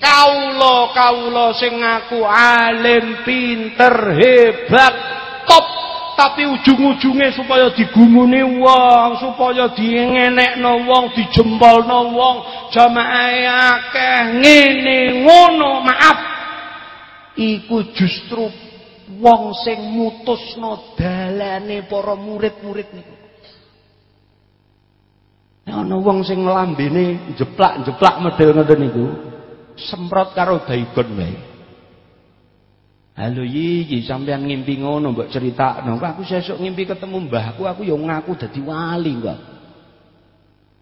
Kaulo kaulo sing ngaku alim, pinter, hebat, top tapi ujung-ujungnya supaya digumuni wong, supaya diengenekno wong, dijempolno wong, jamaah akeh ngene ngono, maaf. Iku justru wong sing mutusno dalane para murid-murid niku. Nek ana wong sing lambene jeplak-jeplak model ngoten niku, semprot karo baygon wae. Halo yi, sampean ngimpi ngono mbok critakno. Aku sesuk ngimpi ketemu mbahku, aku ya ngaku dadi wali kok.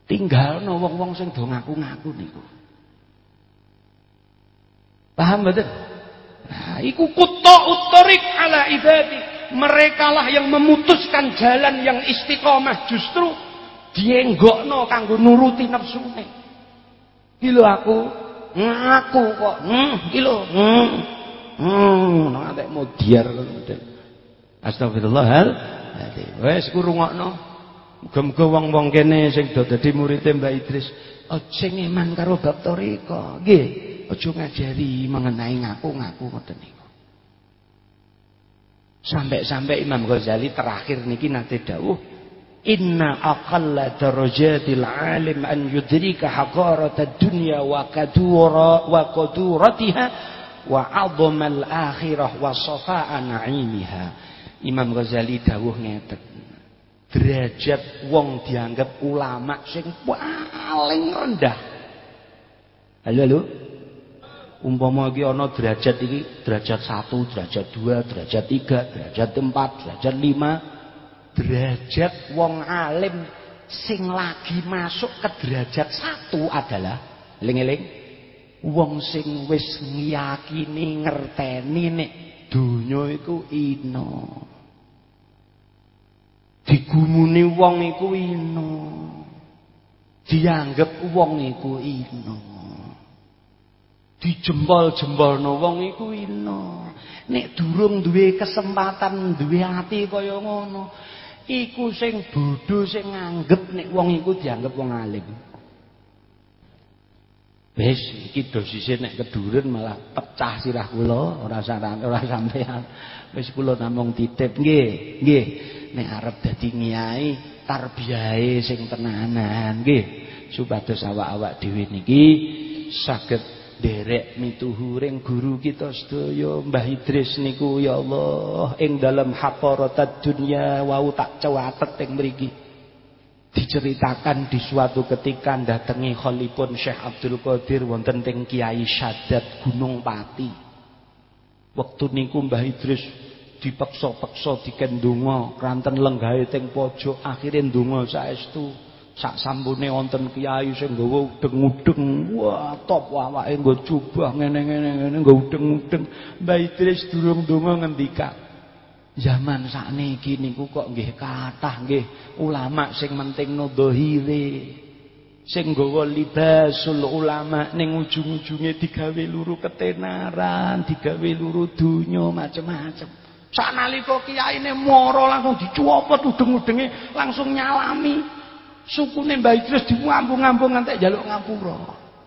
Tinggalno wong-wong sing do ngaku-ngaku niku. Paham betul? Nah, iku kutta utorik ala ibadi. Mereka lah yang memutuskan jalan yang istiqomah justru dienggokno kanggo nuruti nafsune. Iki aku ngaku kok. Hmm, iki Hmm. Hmm, nanti mau diar Astagfirullahaladzim. Wes ku rungokno. Muga-muga wong-wong kene sing do dadi murid Mbak Idris aja ngeman karo bab toriko. Nggih, aja ngajari mengenai ngaku-ngaku ngoten niku. Sampai-sampai Imam Ghazali terakhir niki nate dawuh Inna aqalla darajatil alim an yudrika haqaratad dunya wa kadura wa qaduratiha wa 'azmal akhirah wa safa'a na'imiha. Imam Ghazali dawuh ngeten. Derajat wong dianggap ulama sing paling rendah. Halo halo. Umpama iki ana derajat iki derajat 1, derajat 2, derajat 3, derajat 4, derajat 5. Derajat wong alim sing lagi masuk ke derajat 1 adalah eling-eling wong sing wis ngiyakini ngerteni nek donya iku ina digumuni wong iku ina dianggep wong iku ina dijembol-jembolno wong iku ina nek durung duwe kesempatan duwe ati kaya ngono iku sing bodho sing nganggep nek wong iku dianggep wong alim Wis iki dosise nek keduren malah pecah sirah kula, ora saran ora sampean. Wis kula namung titip nggih, nggih. Nek arep dadi nyai tarbiyahe sing tenanan nggih. Supados awak-awak dhewe niki saged derek mituhuring guru kita sedaya Mbah Idris niku ya Allah ing dalam haqaratad dunya wau tak cawatet teng mriki. Diceritakan di suatu ketika datangi kholipun Syekh Abdul Qadir wonten teng Kiai Syadat Gunung Pati. Waktu niku Mbah Idris dipeksa-peksa dikendunga kranten lenggahe teng pojok akhire ndonga saestu. Sak sampune wonten kiai sing nggawa udeng-udeng. Wah top awake nggo jubah ngene-ngene ngene nggo udeng-udeng. Mbah Idris durung ndonga ngendika Zaman sakniki niku kok nggih kathah nggih ulama sing mentingno dhahire. Sing nggawa libasul ulama ning ujung-ujunge digawe luru ketenaran, digawe luru donya macem-macem. Sanalika kiyaine mara langsung dicuwopet udeng-udenge langsung nyalami. Sukune Mbah Idris diambung-ambung ngantek njaluk ngapura.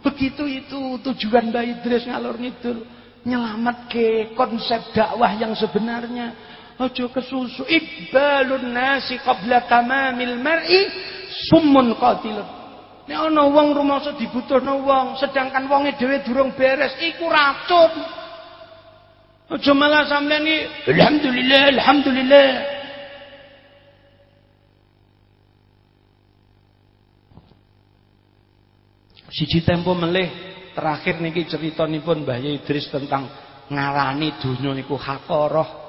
Begitu itu tujuan Mbah Idris ngalor ngidul nyelamatke konsep dakwah yang sebenarnya Aja kesusu ikbalun nasi qabla tamamil mar'i summun qatilun. Nek ana wong rumangsa dibutuhno wong, sedangkan wonge dhewe durung beres, iku racun. Aja malah sampeyan iki alhamdulillah, alhamdulillah. Siji tempo melih terakhir niki ceritanipun Mbah Idris tentang ngarani donya niku hakarah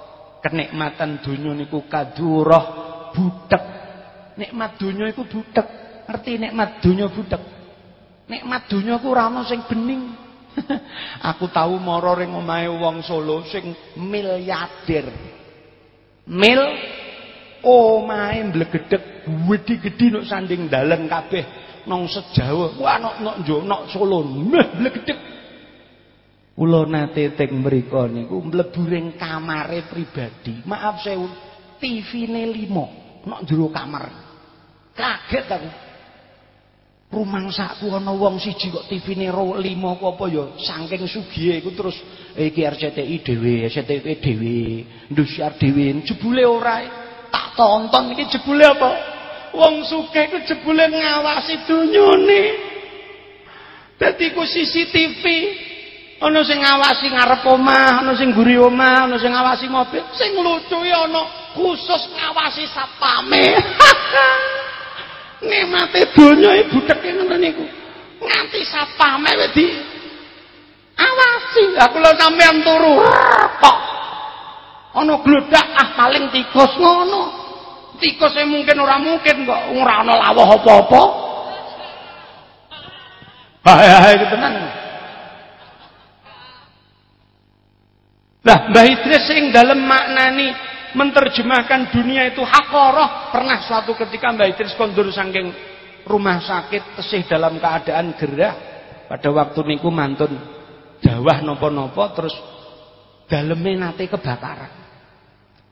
kenikmatan dunia niku kadurah butek nikmat dunia iku butek ngerti nikmat dunia butek nikmat dunia ku ora sing bening. Aku tahu mara ring omahe wong Solo sing miliarder mil? Omahe mblegedhek gedhi-gedhi nuk sanding dalan kabeh nang sejawa. Wah nok nok nok Solo. Mblegedhek Kula nate teng mriku niku mlebu ring kamare pribadi. Maaf sewu, TV-ne 5 nok jero kamar. Kaget aku. Rumangsaku ana wong siji kok TV-ne 5 ku apa ya saking sugihe iku terus eh, iki RCTI dhewe, SCTV dhewe, Indosiar dhewe. Jebule ora tak tonton iki jebule apa? Wong sugih iku jebule ngawasi dunyane. Dadi ku CCTV ana sing ngawasi ngarep omah, ana sing mburi omah, ana sing ngawasi mobil, sing lucu ya ana khusus ngawasi satpame. Nikmate donya ibu teke ngoten niku. Nganti satpame wis di awasi. Lah kula sampean turu kok ana glodak ah paling tikus ngono. Tikus e mungkin ora mungkin kok ora ana lawuh apa-apa. Hae-hae tenan. Lah Mbah Idris sing dalem maknani menerjemahkan dunia itu hakoroh pernah suatu ketika Mbah Idris kondur saking rumah sakit tesih dalam keadaan gerah. Pada waktu niku mantun dawah nopo-nopo terus daleme nate kebakaran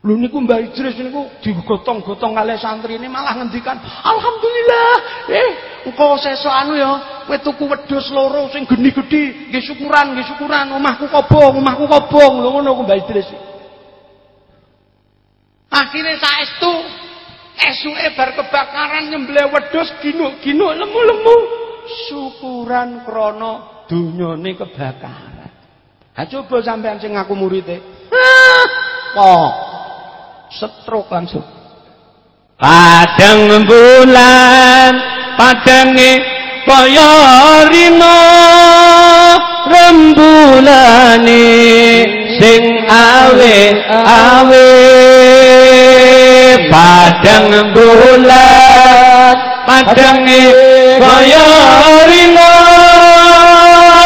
Lho niku Mbah Idris niku digotong-gotong kalih santri ini malah ngendikan, "Alhamdulillah, eh engko sesuk anu ya, kowe tuku wedhus loro sing geni-geni, nggih syukuran, nggih syukuran, omahku kobong, omahku kobong." Lho ngono ku Mbah Idris. Akhire saestu esuke bar kebakaran nyembelih wedhus ginuk-ginuk lemu-lemu. Syukuran krana dunyane kebakaran. Ha coba sampean sing ngaku murite. Hah, kok stroke langsung. Padang bulan padange kaya rina rembulane sing awe awe. Padang bulan padange kaya rina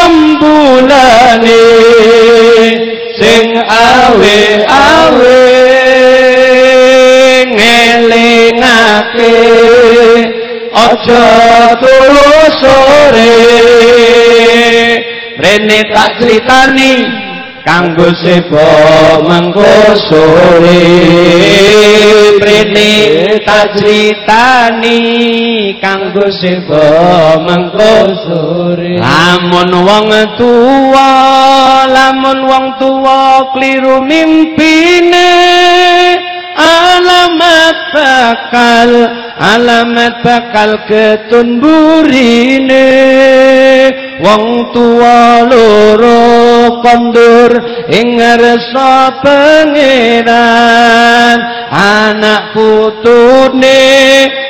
rembulane sing awe awe ngelingake aja turu sore. Rene tak critani kanggo sepo mengko sore. Rene tak critani kanggo sepo mengko sore. Lamun wong tuwa lamun wong tuwa kliru mimpine alamat bakal alamat bakal ketun burine. Wong tua loro kondur ing ngarsa pangeran anak putune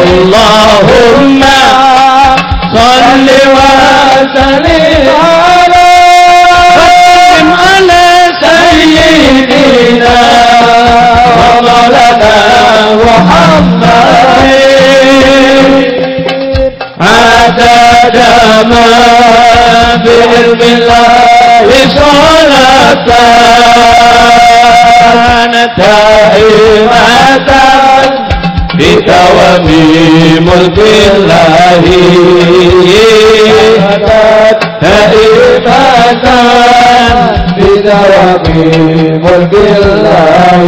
اللهم صل وسلم على على سيدنا ومولانا محمد. عدد ما بعلم الله صلاة. دائمة bidawami mulkillahi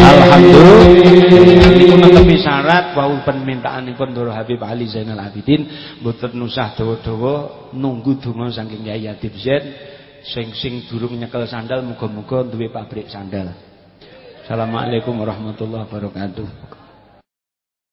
Alhamdulillah. Syarat bahwa permintaan pun Doro Habib Ali Zainal Abidin Mboten nusah dawa-dawa nunggu donga saking Adib Zain sing sing durung nyekel sandal muga-muga duwe pabrik sandal. Assalamualaikum warahmatullahi wabarakatuh